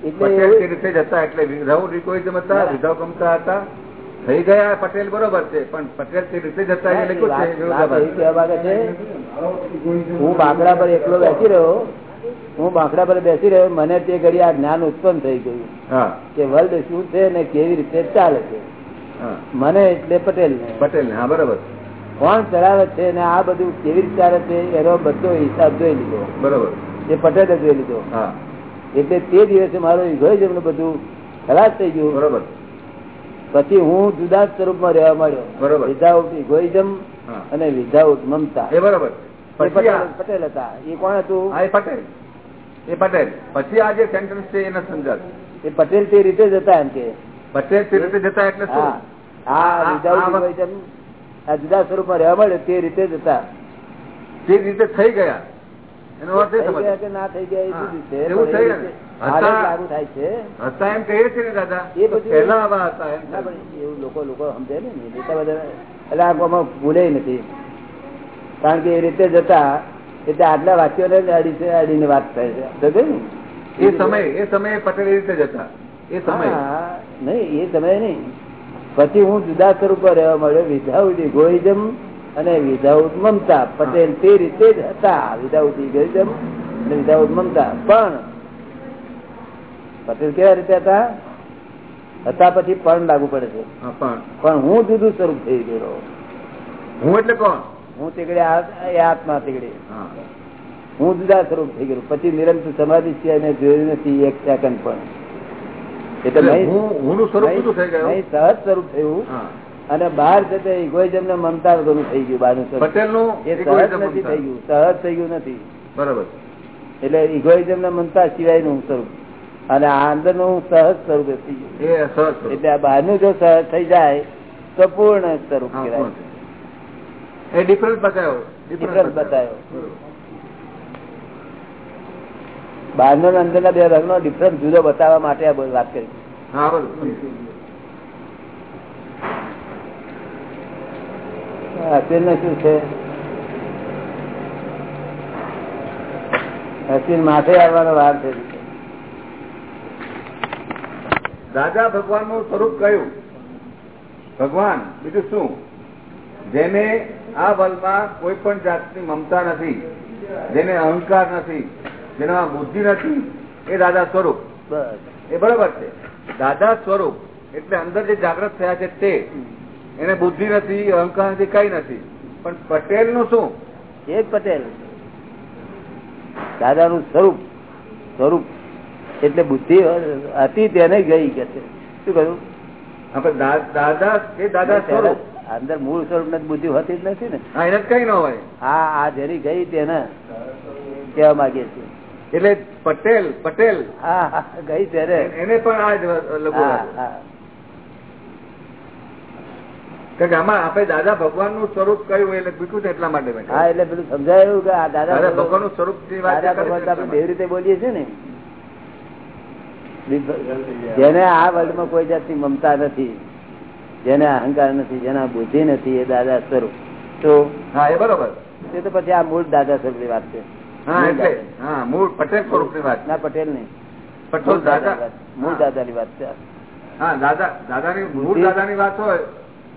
એટલે પટેલ તે રીતે જ હતા એટલે વિધાઉટ ઇગોઇઝમ હતા ના. ગમતા હતા? થઈ ગયા પટેલ બરોબર છે પણ પટેલ તે રીતે જ હતા એ લખ્યું છે વાત- વાત વિરોધાભાસ. એવી કહેવા માંગે છે હું બાંકડા પર એકલો બેસી રહ્યો. હું બાંકડા પર બેસી રહ્યો મને તે ઘડી આ જ્ઞાન ઉત્પન્ન થઈ ગયું. કે વર્લ્ડ શું છે ને કેવી રીતે ચાલે છે. મને એટલે પટેલ ને પટેલ ને હા બરોબર. કોણ ચલાવે છે ને આ બધું કેવી રીતે ચાલે છે એનો બધો હિસાબ જોઈ લીધો. બરોબર. એ પટેલે જોઈ લીધો. એટલે તે દિવસે મારો ઇગોઇઝમ બધું ખલાસ થઈ ગયું. બરોબર. પછી હું જુદા જ સ્વરૂપમાં રહેવા માંડ્યો. વિધાઉટ ઇગોઇઝમ અને વિધાઉટ મમતા. એ બરોબર. પટેલ હતા. એ કોણ હતું? એ પટેલ. એ પટેલ. પછી આ જે સેન્ટેન્સ છે એને સમજાતું એ પટેલ તે રીતે જ હતા એમ કે. પટેલ તે રીતે જતા એટલે હા. આ વિધાઉટ ઇગોઇઝમ આ જુદા સ્વરૂપમાં રહેવા માંડ્યો તે રીતે જ હતા. જે રીતે થઈ ગયા. એનો અર્થ એ થઈ ગયા સમજ કે ના થઈ ગયા એ. જુદી છે. એ થઈ રીતે ને. હાલત હતા- લાગુ થાય છે. હતા એમ કહીએ છીએ ને દાદા. એ બધું- પહેલા આવા હતા એમ. એવું લોકો લોકો સમજે ને. એટલા બધા એટલે આ ભૂલે નથી. કારણ કે એ રીતે જતા એટલે આટલા વાક્યોને જ અડી છે અડીને વાત થાય છે. એ સમય એ સમયે પટેલ એ રીતે જતા એ સમય. નહીં એ સમય નહીં. પછી હું જુદા સ્વરૂપ રહેવા મળ્યો વિધાઉટ ઇગોઇઝમ અને વિધાઉટ મમતા. પટેલ તે રીતે જ હતા. વિધાઉટ ઇગોઇઝમ અને વિધાઉટ મમતા. પણ પટેલ કેવા રીતે હતા? હતા પછી પણ લાગુ પડે છે. પણ. હું જુદું સ્વરૂપ થઈ ગયો હું એટલે કોણ? હું તીકડે આત્મા તીકડે હું. જુદા સ્વરૂપ થઈ ગયો પછી નિરંતર સમાધિ સિવાય જોયું નથી એક સેકન્ડ પણ. એટલે સહજ સ્વરૂપ થયું. અને બહાર જતા ઇગોઇઝમ ને મમતા વગરનું થઈ ગયું બહારનું પટેલનું એ સહજ નથી થઈ ગયું. સહજ થઈ ગયું નથી. બરાબર. એટલે ઇગોઇઝમ ને મમતા સિવાયનું સ્વરૂપ અને આ અંદરનું સહજ સ્વરૂપ થઈ ગયું. એટલે આ બહારનું જો સહજ થઈ જાય તો પૂર્ણ સ્વરૂપ કહેવાય. ડિફરન્સ બતાવ્યો Difference બતાવ્યો. બહારનો અને અંદરના બે રંગનો ડિફરન્સ જુદો બતાવવા માટે આ બધું વાત કરી. બરોબર શું છે? અસીલ માથે આવવાનો વાર છે. દાદા ભગવાનનું સ્વરૂપ કયું ભગવાન બીજું શું? જેને આ બલમાં કોઈ પણ જાતની મમતા નથી જેને અહંકાર નથી જેનામાં બુદ્ધિ નથી એ દાદા સ્વરૂપ. બસ. એ બરોબર છે. દાદા સ્વરૂપ એટલે અંદર જે જાગૃત થયા છે તે. એને બુદ્ધિ નથી અહંકાર નથી કઈ નથી. પણ પટેલનું શું? એ પટેલ પટેલ. દાદાનું સ્વરૂપ સ્વરૂપ એટલે બુદ્ધિ હતી તેને ગઈ કે છે. શું કહ્યું? દાદા એ દાદા અંદર મૂળ સ્વરૂપ ને બુદ્ધિ હોતી જ નથી ને. એને કઈ ન હોય. હા આ જેની ગઈ તેને કેવા માંગે છે એટલે પટેલ પટેલ. હા ગઈ ત્યારે. એને પણ આ જ લઘુ આમાં આપણે દાદા ભગવાનનું સ્વરૂપ કયું એટલે પૂછ્યું છે એટલા માટે હા એટલે પેલું સમજાયું કે આ દાદા ભગવાનનું સ્વરૂપ દાદા ભગવાન આપણે બે રીતે બોલીએ છીએ ને. જેને આ વર્લ્ડમાં કોઈ જાતની મમતા નથી જેને અહંકાર નથી જેના બુદ્ધિ નથી એ દાદા સ્વરૂપ. તો હા એ બરોબર. તે તો પછી આ મૂળ દાદા વાત છે. હા મૂળ દાદા. પટેલ સ્વરૂપની વાત. ના પટેલ નહીં. પણ તો મૂળ દાદા દાદા. દાદાની વાત છે હા દાદા દાદાની મૂળ દાદા ની વાત હોય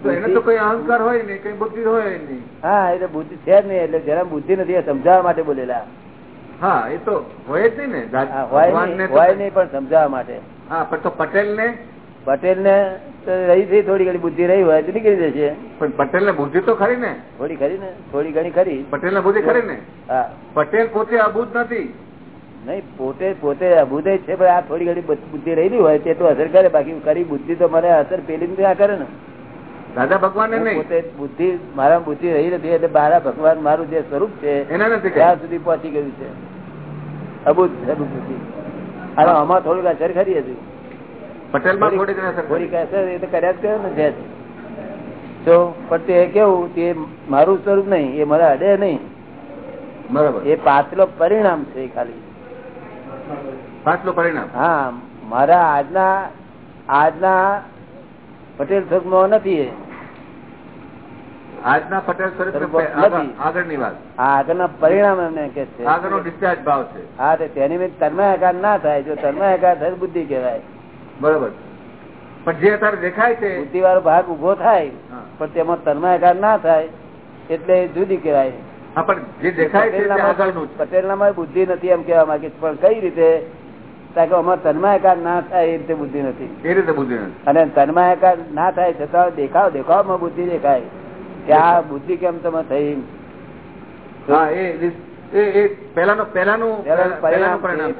તો એને તો કઈ અહંકાર હોય નહીં કઈ બુદ્ધિ હોય નહીં. હા એટલે બુદ્ધિ છે જ નહીં એટલે જેના બુદ્ધિ નથી એ સમજાવવા માટે બોલેલા. હા એ તો હોય જ ને. હોય નહીં પણ સમજાવવા માટે. હા પણ તો પટેલ ને પટેલ ને રહી થઈ થોડી ઘણી બુદ્ધિ રહી હોય તો નીકળી જશે. પણ પટેલ ને બુદ્ધિ તો ખરી ને? થોડી ખરી ને થોડી ઘણી ખરી. પટેલ ને બુદ્ધિ ખરી ને? હા. પટેલ પોતે અભૂત નથી. નહીં પોતે પોતે અભુદય છે પણ આ થોડી ઘણી બુદ્ધિ- રહેલી હોય તે તો અસર કરે. બાકી કરી બુદ્ધિ તો મને અસર પેલી ને ત્યાં કરે ને. દાદા ભગવાન નહીં. બુદ્ધિ મારા બુદ્ધિ રહી નથી એટલે મારા ભગવાન મારું જે સ્વરૂપ છે એના નથી ત્યાં સુધી પહોંચી ગયું છે. અબુદ્ધ બુદ્ધિ. અને આમાં થોડીક અસર ખરી હતી પટેલમાં થોડી થોડીક અસર એ તો કર્યા જ કરે ને જે. તો પણ તે કેવું તે મારું સ્વરૂપ નહીં એ મારા અડે નહીં. બરાબર. એ પાછલો પરિણામ છે ખાલી. પાછલો પરિણામ. હા મારા આજના આજના પટેલ સ્વરૂપ નથી એ. આજના પટેલ સ્વરૂપ. આગળની વાત. આગળના પરિણામ એમને કે છે. આગળનો ડિસ્ચાર્જ ભાવ છે. હા તે તેની મેં તન્મયાકાર ના થાય. જો તન્મયાકાર થાય બુદ્ધિ કહેવાય. બરોબર. પણ જે અત્યારે દેખાય છે બુદ્ધિ વાળો ભાગ ઊભો થાય પણ તેમાં તન્મયાકાર ના થાય એટલે જુદી કહેવાય. હા પણ જે દેખાય છે તે આગળનું બુદ્ધિ નથી એમ કેવા માંગે પણ કઈ રીતે? તન્માયકાર ના થાય એ રીતે બુદ્ધિ નથી. એ રીતે બુદ્ધિ નથી. અને તન્માયકાર ના થાય છતાં દેખાવ દેખાવમાં બુદ્ધિ દેખાય. કે આ બુદ્ધિ કેમ તમે થઈ?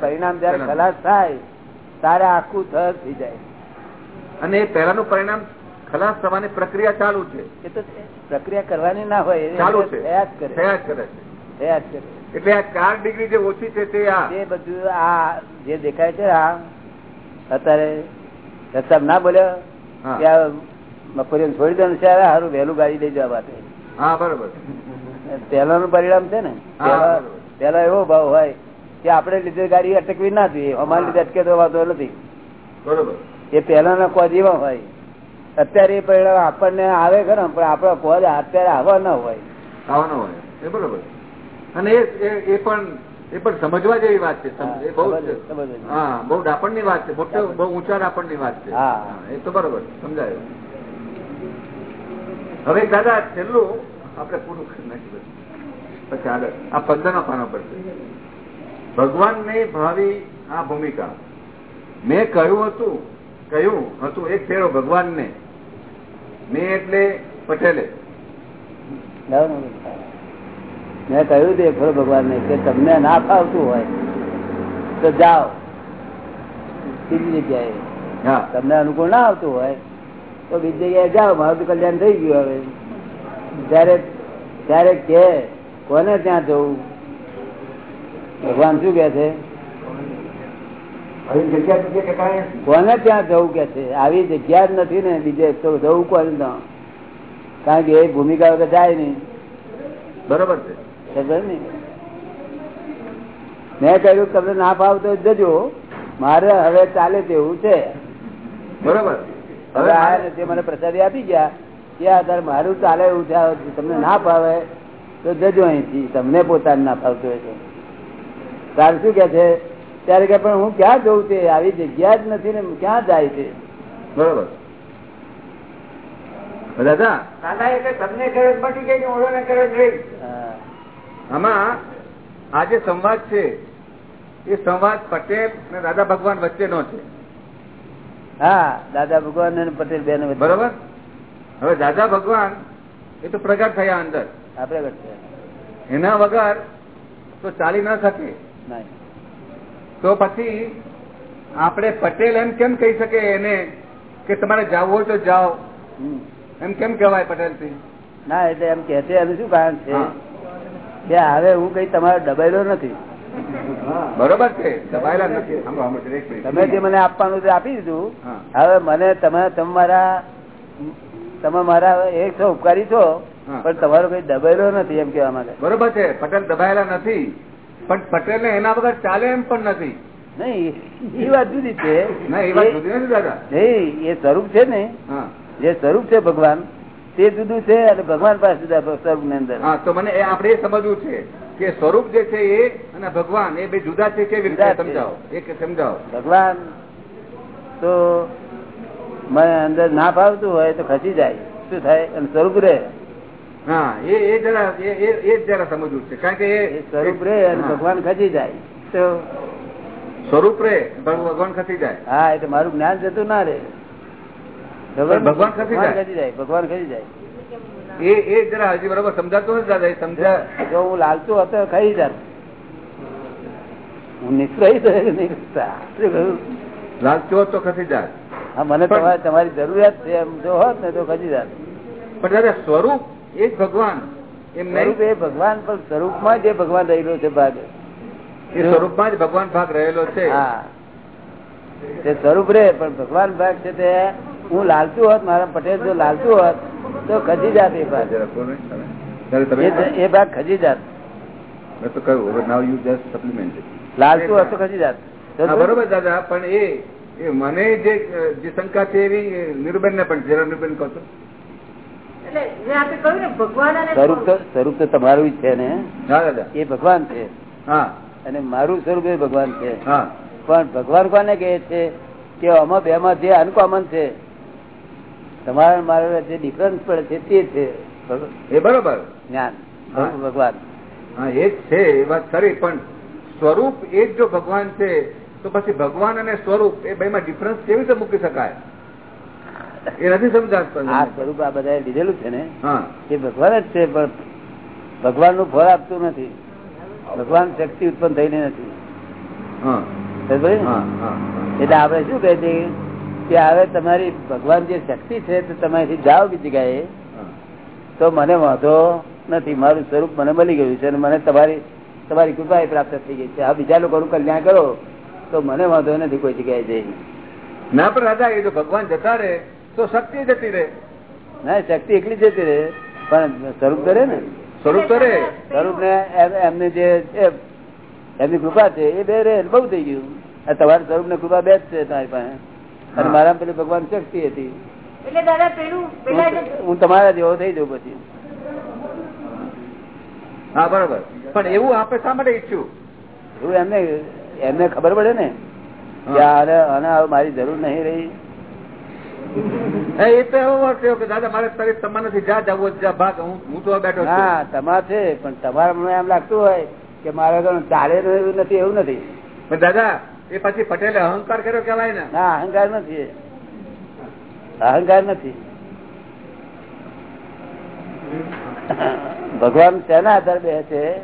પરિણામ જયારે ખલાસ થાય તારે આખું થર થઈ જાય. અને એ પહેલાનું પરિણામ ખલાસ થવાની પ્રક્રિયા ચાલુ છે. એ તો પ્રક્રિયા કરવાની ના હોય ચાલુ છે. કરે. કરે કરે. એટલે આ ચાર ડિગ્રી જે ઓછી છે તે આ. એ બધું આ જે દેખાય છે આ અત્યારે રસ્તા ના બોલ્યો મગફળી છોડી દે ને સારું વહેલું ગાડી લઈ જવા માટે. હા બરોબર. પહેલાનું પરિણામ છે ને? પહેલા-. પહેલા એવો ભાવ હોય કે આપડે લીધે ગાડી અટકવી ના જોઈએ. અમારી લીધે અટકે તો વાંધો નથી. બરોબર. એ પહેલાના કોજ એવા હોય. અત્યારે એ પરિણામ આપણને આવે ખરા પણ આપણા કોજ અત્યારે આવા ના હોય. આવવાનો હોય. એ બરોબર. અને એ પણ એ પણ સમજવા જેવી વાત છે. બહુ ડાપણની વાત છે. મોટો બહુ ઊંચા ડાપણની વાત છે. હા. એ તો બરોબર. સમજાયું. હવે દાદા છેલ્લું આપણે પૂરું કરી નાખ્યું પછી આગળ. આ પંદર ના પાના પર ભગવાન ને ભાવી આ ભૂમિકા. મેં કહ્યું હતું કહ્યું હતું એક ફેરો ભગવાન ને મેં એટલે પટેલે. મેં કહ્યું હતું ફેરો ભગવાન ને કે તમને ના ફાવતું હોય તો જાઓ. બીજી જગ્યાએ. હા. તમને અનુકૂળ ના આવતું હોય તો બીજી જગ્યાએ જાઓ મારું તો કલ્યાણ થઈ ગયું હવે. ત્યારે ત્યારે કે કોને ત્યાં જવું? ભગવાન શું કે છે? કોને ત્યાં જવું કે છે? આવી જગ્યા જ નથી ને બીજે તો જવું કોને ત્યાં? કારણ કે એ ભૂમિકા વગર જાય નહીં. બરોબર છે. ખબર ને મેં કહ્યું તમને ના ફાવતો જજો. મારે હવે ચાલે તેવું છે. બરોબર. હવે આ જે મને પ્રસાદી આપી ગયા તે આધાર મારું ચાલે એવું છે તમને ના ફાવે તો જજો અહીંથી તમને પોતાને ના ફાવતું હોય તો. તાર શું કે છે? ત્યારે કે પણ હું ક્યાં જઉં તે? આવી જગ્યા જ નથી ને ક્યાં જાય છે બરોબર. દાદા દાદા એટલે તમને ગરજ મટી ગઈ ઓળો ને ગરજ રહી હા. આમાં આ જે સંવાદ છે એ સંવાદ પટેલ અને દાદા ભગવાન વચ્ચેનો છે. હા દાદા ભગવાન અને પટેલ બેન. બરોબર? હવે દાદા ભગવાન એ તો પ્રગટ થયા અંદર. આપણે થયા. એના વગર તો ચાલી ન શકે. તો પછી આપણે પટેલ એમ કેમ કહી શકે એને કે તમારે જવું હોય તો જાઓ? એમ કેમ કહેવાય પટેલથી ના એટલે એમ કે એનું શું કારણ છે? કે હવે હું કઈ તમારો ડબાયેલો નથી. બરોબર છે. તમે જે મને આપવાનું છે આપી દીધું. હવે મને તમે તમારા તમે મારા એક છો ઉપકારી છો પણ તમારો કઈ દબાયેલો નથી એમ કેવા માટે બરોબર છે પટેલ દબાયેલા નથી. પણ પટેલ ને એના વગર ચાલે એમ પણ નથી. નહીં એ વાત જુદી છે. નહીં એ સ્વરૂપ છે ને. જે સ્વરૂપ છે ભગવાન તે જુદું છે અને ભગવાન પાસે જુદા સ્વરૂપની અંદર. હા તો મને એ સમજવું છે. કે સ્વરૂપ જે છે એ અને ભગવાન એ બે જુદા છે કેવી રીતે? સમજાવો. એક સમજાવો. ભગવાન તો મને અંદર ના ભાવતું હોય તો ખસી જાય. શું થાય? અને સ્વરૂપ હા એ એ જરા એ એ- એ જરા સમજવું છે. કારણ કે સ્વરૂપ રે અને ભગવાન ખસી જાય. તો સ્વરૂપ રે ભગવાન ખસી જાય. હા એટલે મારું જ્ઞાન જતું ના રે ભગવાન ખસી જાય. ખસી જાય. ભગવાન ખસી જાય. એ એ જરા હજી બરાબર સમજાતું નથી દાદા એ સમજા જો હું લાલતું હતો ખરી જાત? હું નિષ્ફળ તો? લાલચો ખસી જાત. હા મને તમારી જરૂરિયાત છે એમ જો હોત ને તો ખસી જાત. પણ દાદા સ્વરૂપ એ જ ભગવાન. એમ સ્વરૂપ નહીં એ ભગવાન પણ સ્વરૂપમાં જે ભગવાન રહેલો છે ભાગ. એ સ્વરૂપમાં જ ભગવાન ભાગ રહેલો છે. હા. તે સ્વરૂપ રે પણ ભગવાન ભાગ છે તે. હું લાલતું હોત મારા પટેલ જો લાલતું હોત તો ખસી જાત એ ભાગ. એ- ભાગ ખસી જાત. મેં તો કહ્યું નાવ યુ જસ્ટ સપ્લિમેન્ટ લાલતું હોત ખસી જાત? બરોબર દાદા પણ એ એ મને જે જે શંકા છે એવી નિર્બન ને પણ જરા નિર્બન કહો તો. એટલે જે આપણે કહ્યું ને ભગવાન સ્વરૂપ તો તમારું જ છે ને? એ ભગવાન છે. હા. અને મારું સ્વરૂપ એ ભગવાન છે. હા. પણ ભગવાન કોને કહે છે કે આમાં બે માં જે અનકોમન છે તમારા અને જે ડિફરન્સ પડે છે તે છે. એ બરોબર. જ્ઞાન. ભગવાન. હા એ જ છે એ વાત ખરી પણ સ્વરૂપ એ જ જો ભગવાન છે તો પછી ભગવાન અને સ્વરૂપ એ બેમાં ડિફરન્સ કેવી રીતે મૂકી શકાય? એ નથી આ સ્વરૂપ આ બધા લીધેલું છે ને? એ ભગવાન જ છે પણ ભગવાનનું ફળ આપતું નથી. ભગવાન શક્તિ ઉત્પન્ન થઈને નથી. એટલે આપડે શું કહે છે? કે હવે તમારી ભગવાન જે શક્તિ છે તે તમારી જાઓ બીજી જગ્યાએ તો મને વાંધો નથી. મારું સ્વરૂપ મને મળી ગયું છે અને મને તમારી તમારી કૃપા પ્રાપ્ત થઈ ગઈ છે. આ બીજા લોકોનું કલ્યાણ કરો તો મને વાંધો નથી કોઈ જગ્યાએ જઈ. ના પણ દાદા એ જો ભગવાન જતા રહે તો શક્તિ જતી રહે. ના શક્તિ એકલી જતી રહે પણ સ્વરૂપ તો રહે ને. સ્વરૂપ તો રહે. સ્વરૂપ ને એમને જે એમની કૃપા છે એ બે રહે બહુ થઈ ગયું. તમારા સ્વરૂપ ને કૃપા બે જ છે તમારી પાસે. અને મારા પેલું ભગવાન શક્તિ હતી. એટલે દાદા પેલું હું- હું તમારા જેવો થઈ જાઉં પછી. હા બરોબર. પણ એવું આપણે શા માટે ઈચ્છું એવું એમને એમને ખબર પડે ને કે આને આને હવે મારી જરૂર નહીં રહી. એ એ તો એવો વર્ત કે દાદા મારે શરીર તમારે નથી. જા જવું ભાગ. હું હું તો બેઠો હા તમાર છે પણ તમારા મને એમ લાગતું હોય કે મારે ચાલે એવું નથી એવું નથી. પણ દાદા એ પછી પટેલે અહંકાર કર્યો કેવાય ને? ના અહંકાર નથી અહંકાર નથી. ભગવાન તેના આધાર બે છે?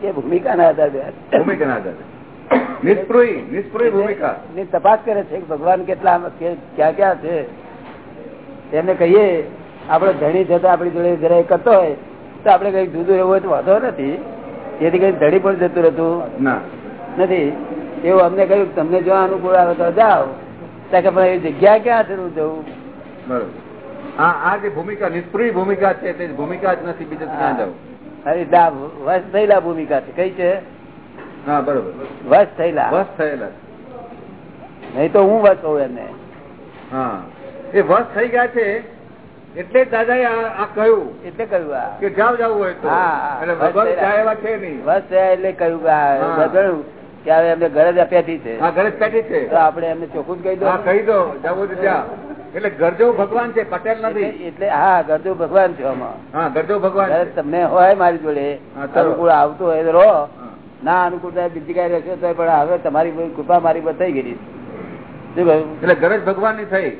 કે ભૂમિકાના આધાર બે છે. ભૂમિકા. આધારે તપાસ કરે છે ભગવાન કેટલા ક્યાં ક્યાં છે? તેમને કહીએ આપડે ધણી જતા આપડી જોડે જરા કરતો હોય તો આપડે કઈ જુદું એવું હોય તો વાંધો નથી. તેથી કઈ ધણી પણ જતું રહેતું નથી. એવું અમને કહ્યું તમને જો અનુકૂળ આવે તો જાઓ. કે પણ એ જગ્યા ક્યાં છે હું જવું? બરોબર. આ આ જે ભૂમિકા નિષ્પૃહી ભૂમિકા છે તે ભૂમિકા જ નથી બીજે ક્યાં જવું અરે એટલે આ થયેલા ભૂમિકા છે. કઈ છે? હા બરોબર. વશ થયેલા. વશ થયેલા. નહીં તો હું વશ હોઉં એમને. હા. એ વશ થઈ ગયા છે એટલે જ આ કહ્યું એટલે કહ્યું કે જાવ જવું હોય તો. હા, હા. એટલે ભગવાન જાય એવા છે નહીં. વશ એટલે કહ્યું કે એમને છે. ઘરે જ પેટી છે. તો આપણે એમને ચોખ્ખું જ કહી દો. કહી દો જવું એટલે ગરજો ભગવાન છે પટેલ નથી. એટલે- હા ગરજો ભગવાન છે આમાં. ગરજો ભગવાન તમને હોય મારી જોડે અનુકૂળ આવતું હોય રહો. ના અનુકૂળ બીજી કઈ રહેશે તો પણ હવે તમારી કૃપા મારી પર થઈ ગઈ શું કહ્યું? એટલે ગરજ ભગવાન. ની? થઈ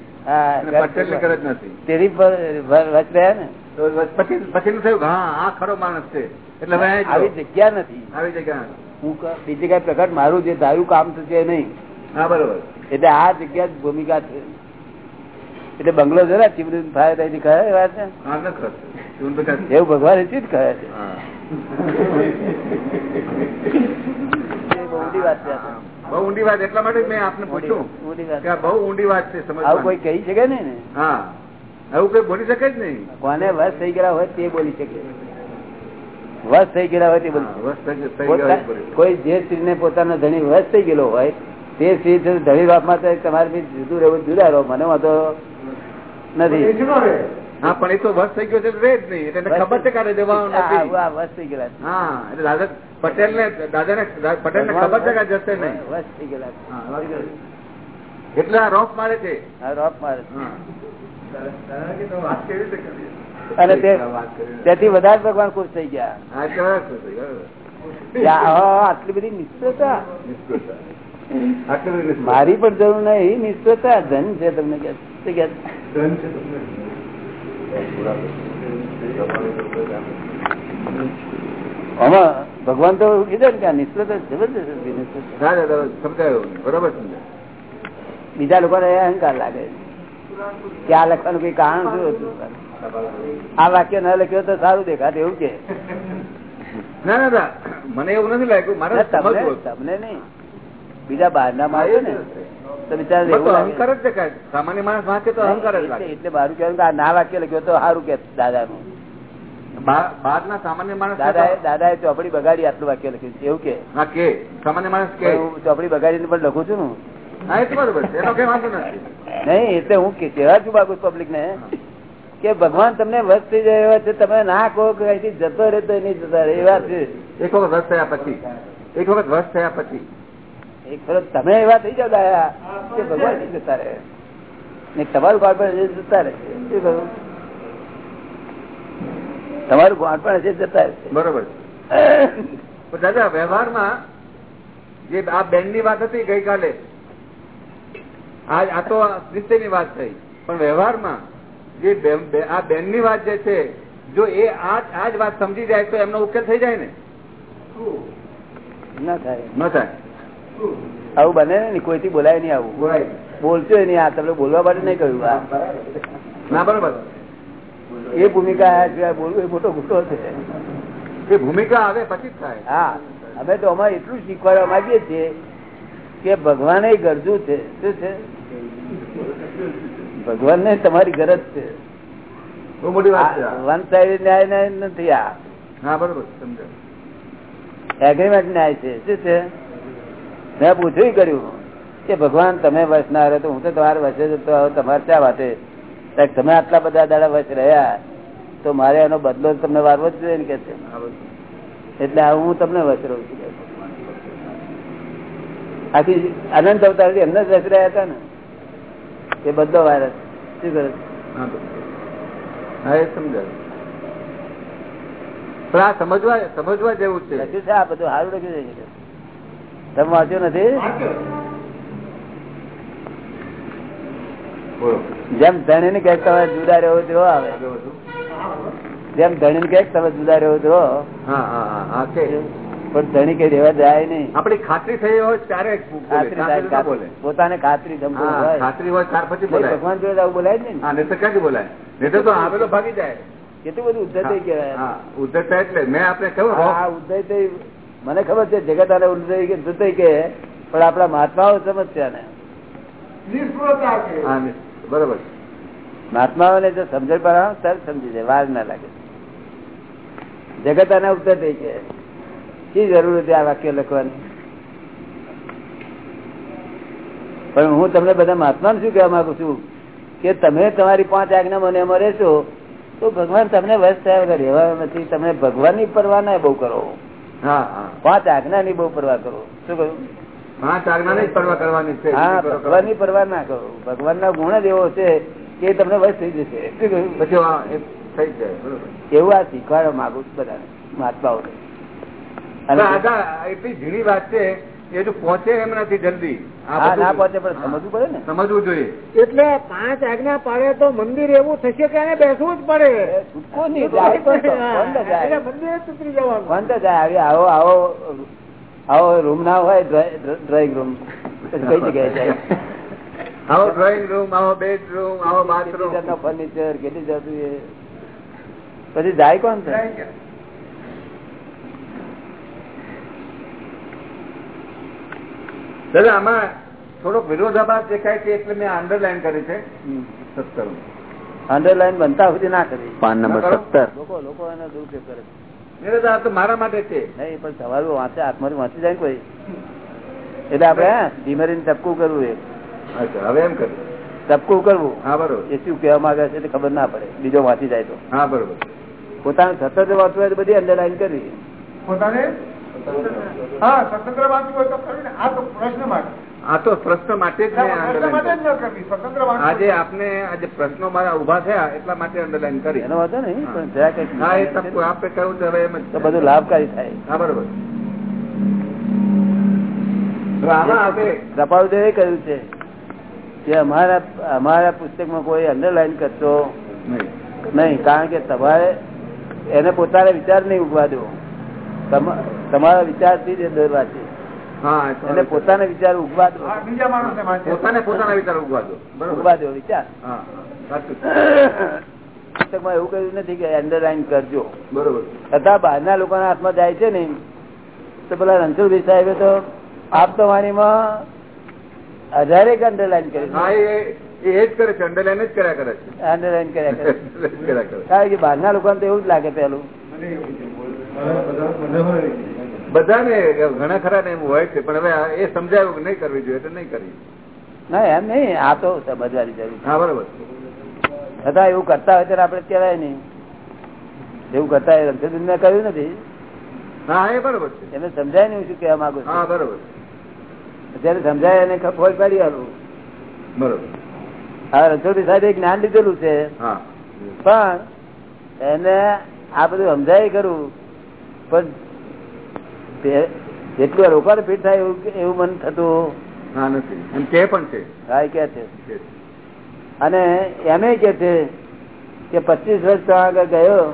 પટેલ થયું હા આ ખરો માણસ છે. એટલે આવી જગ્યા નથી. આવી જગ્યા હું બીજી કઈ પ્રગટ મારું જે ધાર્યું કામ થશે નહીં. હા બરોબર. એટલે આ જગ્યા ભૂમિકા છે. એટલે બંગલો જરા ચીમરી થાય ત્યાંથી કહે એ વાત છે? ન. એવું ભગવાન એથી જ કહે છે. બહુ ઊંડી વાત છે આ તો. બહુ ઊંડી વાત એટલા માટે મેં આપને પૂછ્યું કે બહુ ઊંડી વાત છે આવું કોઈ કહી શકે ને? હા. આવું કોઈ બોલી શકે જ નહીં? કોને વસ થઈ ગયા હોય તે બોલી શકે. વશ થઈ ગયા હોય તે. કોઈ જે સ્ત્રીને પોતાનો ધણી વસ થઈ ગયેલો હોય તે સ્ત્રી ધણી બાપમાં તો તમારે બી જુદું રહેવું જુદા રહો. મને વાંધો નથી. હા પણ એ તો વસ થઈ ગયો છે એટલે રહે જ નહીં. એટલે ખબર છે કાલે દેવાનું આ- આ- નથી. આ વશ થઈ ગયેલા હા એટલે દાદા પટેલ ને દાદા ને પટેલ ને ખબર છે કે જશે નહીં? થઈ ગયેલા એટલે આ રોફ મારે છે. આ રોપ મારે છે. વાત કેવી રીતે? અને. તેથી વધારે ભગવાન ખુશ થઈ ગયા. આટલી બધી નિષ્કૃતતા. મારી પણ જરૂર નહીં નિષ્ફળતા. ધન છે તમને. આમાં ભગવાન તો કીધું ને કે નિશ્ચયતા જબરદસ્ત સમજાયું. બરોબર સમજાયું. બીજા લોકોને અહંકાર લાગે કે આ લખવાનું કઈ કારણ શું હતું? આ વાક્ય ના લખ્યો તો સારું દેખાત એવું કે? ના ના મને એવું નથી લાગ્યું. મારે તમને નહીં. બીજા બહાર ના માર્યો ને. તો બિચારા મને એવું તો લાગે. અહંકાર જ દેખાય. સામાન્ય માણસ વાંચે તો અહંકાર જ એટલે આ ના વાક્ય લખ્યો તો સારું કે દાદાનું. બહારના સામાન્ય માણસ દાદા દાદાએ ચોપડી બગાડી આટલું વાક્ય લખ્યું છે. એવું કે? હા કે. સામાન્ય માણસ કે. ચોપડી બગાડીને પણ લખું છું ને હા. નહીં એટલે હું કે કહેવા છું બાબુ પબ્લિક ને કે ભગવાન તમને વસ થઈ જાય એવા છે તમે ના કહો કે અહીંથી જતો રહે તો નહીં જતા રહે એવા છે. એક વખત વસ થયા પછી. એક વખત વસ થયા પછી. એક વખત તમે એવા થઈ જાવ દાયા કે ભગવાન નહીં જતા રહે. ને તમારું બાળપણ જતા રહે. શું કહ્યું તમારું બાળપણ હશે જતા રહેશે બરોબર. દાદા વ્યવહારમાં જે આ બેનની વાત હતી ગઈકાલે આ આ તો નિશ્ચયની વાત થઈ. પણ વ્યવહારમાં જે આ બેનની વાત જે છે જો એ આ જ વાત સમજી જાય તો એમનો ઉકેલ થઈ જાય ને? ના થાય. ન થાય. આવું બને ને કોઈથી બોલાય નહીં આવું. બોલશો નહીં આ તમને બોલવા માટે નહીં કહ્યું. ના બરોબર. એ ભૂમિકા બોલવું એ મોટો ગુસ્સો છે. એ ભૂમિકા આવે પછી જ થાય. હા. અમે તો અમારે એટલું શીખવાડવા માંગીએ છીએ કે ભગવાન ગરજુ છે. શું છે? ભગવાન ને તમારી ગરજ છે. બહુ મોટી વાત છે વન સાઈડ ન્યાય ન્યાય નથી આ. હા બરોબર સમજાય એગ્રીમેન્ટ ન્યાય છે. શું છે? મેં પૂછ્યું કર્યું કે ભગવાન તમે વશ ના રહે તો હું તો તમારે વસે જતો હવે તમારે ક્યાં વાતે? સાહેબ, તમે આટલા બધા દાડા વચ રહ્યા તો મારે એનો બદલો તમને વારવો જ જોઈએ ને કે છે? એટલે હું તમને વચ રહું છું. આખી અનંત અવતાર એમને જ વચ રહ્યા હતા ને? એ બધો વાયરસ શું કરે હા એ સમજાય. પણ આ સમજવા સમજવા જેવું છે. લખ્યું છે આ બધું સારું લખ્યું છે. તમે વાંચ્યું નથી? જેમ ધણી ને કંઈક તમે જુદા રહેવું જો આવે. જેમ ધણી ને કંઈક તમે જુદા રહેવો જો હા હા હા પણ ધણી કઈ રેવા જાય નહીં. આપડી ખાતરી થઈ હોય ત્યારે ના. પોતાને ખાતરી ખાતરી હોય ત્યાર પછી ભગવાન જોડે આવું બોલાય તો ક્યાંથી બોલાય? નહીં તો તો આવેલો ભાગી જાય. કેટલું બધું ઉદ્ધત થઈ ગયા હા ઉદ્ધત એટલે મેં આપણે કહ્યું હા, આ થઈ. મને ખબર છે જગત આને ઉદ્ધત કે થઈ કે પણ આપણા મહાત્માઓ સમજ્યા ને ને, બરોબર. મહાત્માઓને જો સમજણ પર તરત સમજી જાય વાર ના લાગે. જગત આને ઉદ્ધત થઈ કે. શી જરૂર હતી આ વાક્ય લખવાની? પણ હું તમને બધા મહાત્માને શું કહેવા માંગુ છું? કે તમે તમારી પાંચ આજ્ઞા મને એમાં રહેશો તો ભગવાન તમને વશ થયા વગર રહેવા નથી. તમે ભગવાનની પરવા ના બહુ કરો. હા હા. પાંચ આજ્ઞાની બહુ પરવા કરો. શું કહ્યું? પાંચ આજ્ઞાની પરવા કરવાની છે. હા ભગવાનની પરવા ના કરો. ભગવાનના ગુણ જ એવો છે કે તમને વસ્ત થઈ જશે. શું કહ્યું? પછી થઈ જાય એવું આ શીખવાડવા માંગુ છું બધાને મહાત્માઓને. એટલી ઝીણી વાત છે એ તો પહોંચે એમ નથી જલ્દી. ના પહોંચે પણ સમજવું પડે ને? સમજવું જોઈએ. એટલે પાંચ આજ્ઞા પાડે તો મંદિર એવું થશે કે એને બેસવું જ પડે? છૂટકો નહીં જાય મંદિરે જવાનું. બંધ જાય. આવો આવો આવો રૂમ ના હોય ડ્રોઈંગ રૂમ કઈ જગ્યાએ જાય? આવો ડ્રોઈંગ રૂમ આવો બેડરૂમ આવો બાથરૂમ ફર્નિચર કેટલી જતું એ પછી જાય કોણ છે? દાદા આમાં થોડોક વિરોધાભાસ દેખાય છે એટલે મેં અંડરલાઈન કરી છે. સત્તર. અંડરલાઈન બનતા સુધી ના કરી. પાન નંબર સત્તર. લોકો લોકો એનો દુરુપયોગ કરે છે. દાદા તો મારા માટે છે. નહીં પણ તમારું વાંચે આત્મારું વાંચી જાય ને કોઈ. એટલે આપડે હા, ધીમેરીને ટપકું કરવું એ. હવે એમ કર્યું. ટપકું કરવું. હા બરોબર. એ શું કહેવા માંગે છે ખબર ના પડે. બીજો વાંચી જાય તો. હા બરોબર. પોતાને સતત વાંચવું બધી અંડરલાઈન કરવી. પોતાને? હા સ્વતંત્ર વાંચવું હોય તો ખરું ને. આ તો પ્રશ્ન માટે. આ તો પ્રશ્ન માટે જ મેં પ્રશ્ન માટે underline જ ન કરવી સ્વતંત્ર કર્યું. આજે આપને આજે પ્રશ્નો મારા ઊભા થયા એટલા માટે અંડરલાઈન કરી. એનો વાંધો નહીં પણ જરા કંઈક હા એ તબકો આપે કહ્યું છે હવે એમ તો બધું લાભકારી થાય. હા બરોબર. કહ્યું છે કે અમારા અમારા પુસ્તકમાં કોઈ અંડરલાઈન કરશો નહીં. નહીં કારણ કે તમારે એને પોતાના વિચાર નહીં ઉગવા દો તમ- તમારા વિચારથી જ દોરવા છે. પોતાના વિચાર ઉગવા દો. બીજા માણસ પોતાને પોતાના વિચાર ઉગવા દો. ઉગવા દો વિચાર. પુસ્તકમાં એવું કહ્યું નથી કે અંડરલાઈન કરજો. બરોબર. છતાં બહારના લોકોના હાથમાં જાય છે ને તો પેલા રણછોડભાઈ સાહેબે તો આપ તો વાણીમાં હજારેક અંડરલાઈન કરી એ જ કરે છે અંડરલાઈન જ કર્યા કરે છે. અંડરલાઈન કર્યા કરે કર્યા કરે કારણ કે બહારના લોકોને તો એવું જ લાગે પેલું. બધાને ઘણા ખરા ને એવું હોય છે પણ હવે એ સમજાયું કે નહીં કરવી જોઈએ એટલે નહીં કરવી. ના એમ નહીં આ તો સમજવાની જરૂર હા બરોબર. છતાં એવું કરતા હોય ત્યારે આપડે કહેવાય નહીં. એવું કરતા હોય મેં કહ્યું નથી. હા એ બરોબર છે. એમને સમજાય નહીં શું કહેવા માંગુ હા બરોબર. અત્યારે સમજાય એને ખબર પાડી આલું. બરોબર. હવે રણછોડભાઈ સાહેબે જ્ઞાન લીધેલું છે. હા. પણ એને આ બધું સમજાય ખરું. પણ જેટલું રોકાણ ફીટ થાય એવું એવું મન થતું નથી. કે પણ છે. હા કે છે. અને એમે કે છે કે પચીસ વર્ષ આગળ ગયો.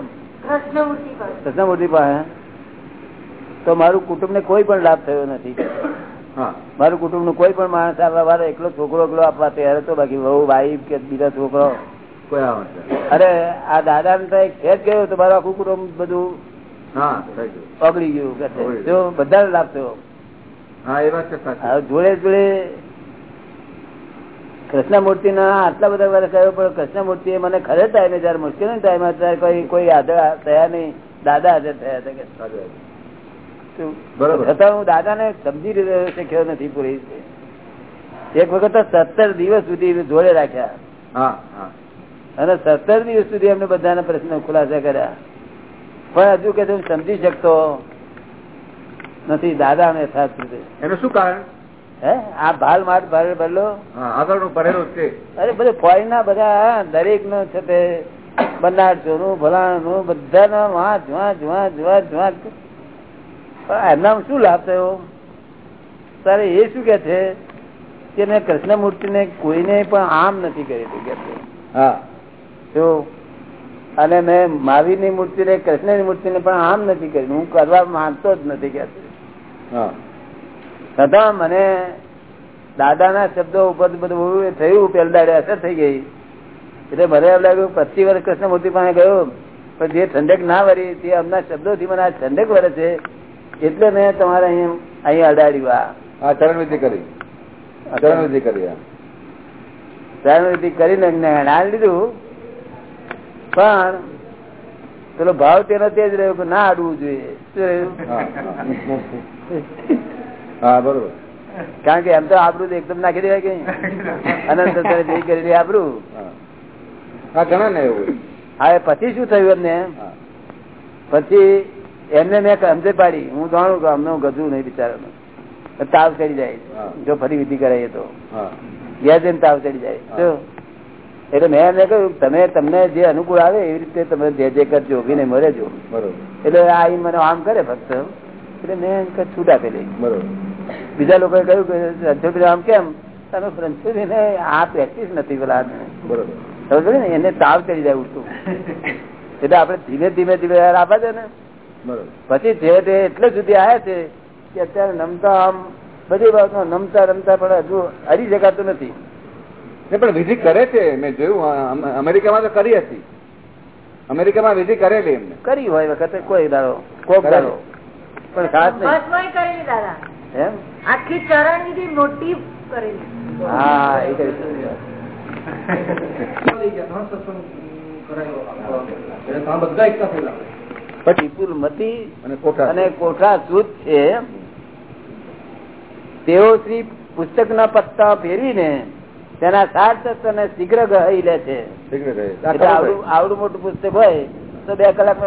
કૃષ્ણમૂર્તિ પાસે. તો મારું કુટુંબ ને કોઈ પણ લાભ થયો નથી. હા. મારું કુટુંબનું કોઈ પણ માણસ આવવા વાળો એકલો છોકરો એકલો આપવા તૈયાર હતો બાકી વહુ વાઈફ કે બીજા છોકરો. અરે આ દાદા ને તો એક ખેત ગયો તો મારું આખું કુટુંબ બધું પગડી ગયું. કે. જો બધાને લાભ થયો જોડે જોડે કૃષ્ણમૂર્તિ ના આટલા બધા વાર કહ્યું પણ કૃષ્ણમૂર્તિ મને ખરે ટાઈમે જયારે મુશ્કેલ ટાઈમ ત્યારે કોઈ કોઈ હાજર થયા નહીં. દાદા હાજર થયા હતા કે? બરોબર. છતાં હું દાદા ને સમજી રહ્યો શીખ્યો નથી પૂરી એક વખત સત્તર દિવસ સુધી જોડે રાખ્યા. હા હા. અને સત્તર દિવસ સુધી એમને બધાના પ્રશ્નો ખુલાસા કર્યા. પણ હજુ કે હું સમજી શકતો નથી દાદા ને યથાર્થ રીતે એનું શું કારણ? હે? આ ભાલ માર ભરલો? હા આગળનું ભરેલું છે અરે બધે ફોરેન ના બધા દરેક નો છે તે બનારસો નું ભલાણનું બધા વાંચ વાંચ વાંચ વાંચ વાંચ એમના શું લાભ થયો? તારે એ શું કે છે કે મેં કૃષ્ણમૂર્તિ ને કોઈને પણ આમ નથી કરી હતી કે હા. જો અને મેં મહાવીરની મૂર્તિ ને કૃષ્ણની મૂર્તિ ને પણ આમ નથી કરી. હું કરવા માંગતો જ નથી કે છતાં મને દાદાના શબ્દો ઉપર બધું થયું પેલા દાડે અસર થઈ ગઈ. એટલે મને એમ લાગ્યું પચીસ વર્ષ કૃષ્ણમૂર્તિ પાસે ગયો પણ જે ઠંડક ના વરી તે અમના શબ્દોથી મને આ ઠંડક વરે છે એટલે મેં તમારે અહીં અહીં અડાડ્યું આ. ચરણવિધિ કરી. ચરણવિધિ કરી હા. ધર્મવિધિ કરીને જ્ઞાન લીધું. પણ પેલો ભાવ તેનો તે જ રહ્યો કે ના અડવું જોઈએ. હા હા બરોબર. કારણ કે એમ તો આબરું એકદમ નાખી દેવાય કઈ અનંત કરી આબરું. હા. હા ઘણા ને એવું હવે પછી શું થયું એમને? હા. પછી એમને મેં સમજે પાડી. હું જાણું કે અમને ગજું નહીં બિચારાનું. તાવ ચડી જાય. જો ફરી વિધિ કરાઈએ તો. હા. ઘેર તાવ ચડી જાય. હા. એટલે મેં એમને કહ્યું તમે તમને જે અનુકૂળ આવે એવી રીતે તમે જે જે કરજો વિનય મરેજો બરોબર. એટલે આ મને આમ કરે ફક્ત. એટલે મેં છૂટ આપેલી બરોબર. બીજા લોકોએ કહ્યું કે રણછોડભાઈ આમ કેમ? તમે રણછોડભાઈને આ પ્રેક્ટિસ નથી પેલા બરોબર. ખબર ને? એને તાવ ચડી જાય ઉઠતું એટલે આપણે ધીમે ધીમે ધીમે આપે છે ને. બરોબર. પછી છે તે એટલે સુધી આવ્યા છે કે અત્યારે નમતા આમ બધી બાબતમાં નમતા રમતા પણ હજુ હરી શકાતું નથી. પણ વિધિ કરે છે મેં જોયું અમેરિકામાં તો કરી હતી. અમેરિકામાં વિધિ કરેલી એમને. કરી હોય વખતે કોઈ દાડો કોક દાડો. પણ ખાસ નહીં. કરેલી દાદા. એમ? આખી ચરણ વિધિ મોટી કરેલી. હા એ કરી મતી કોઠા અને કોઠા શુદ્ધ છે. તેઓ શ્રી પુસ્તક ના પત્તા ફેરવીને તેના સાર તત્વ ને શીઘ્ર ગહી લે છે. આવડું મોટું પુસ્તક હોય તો બે કલાક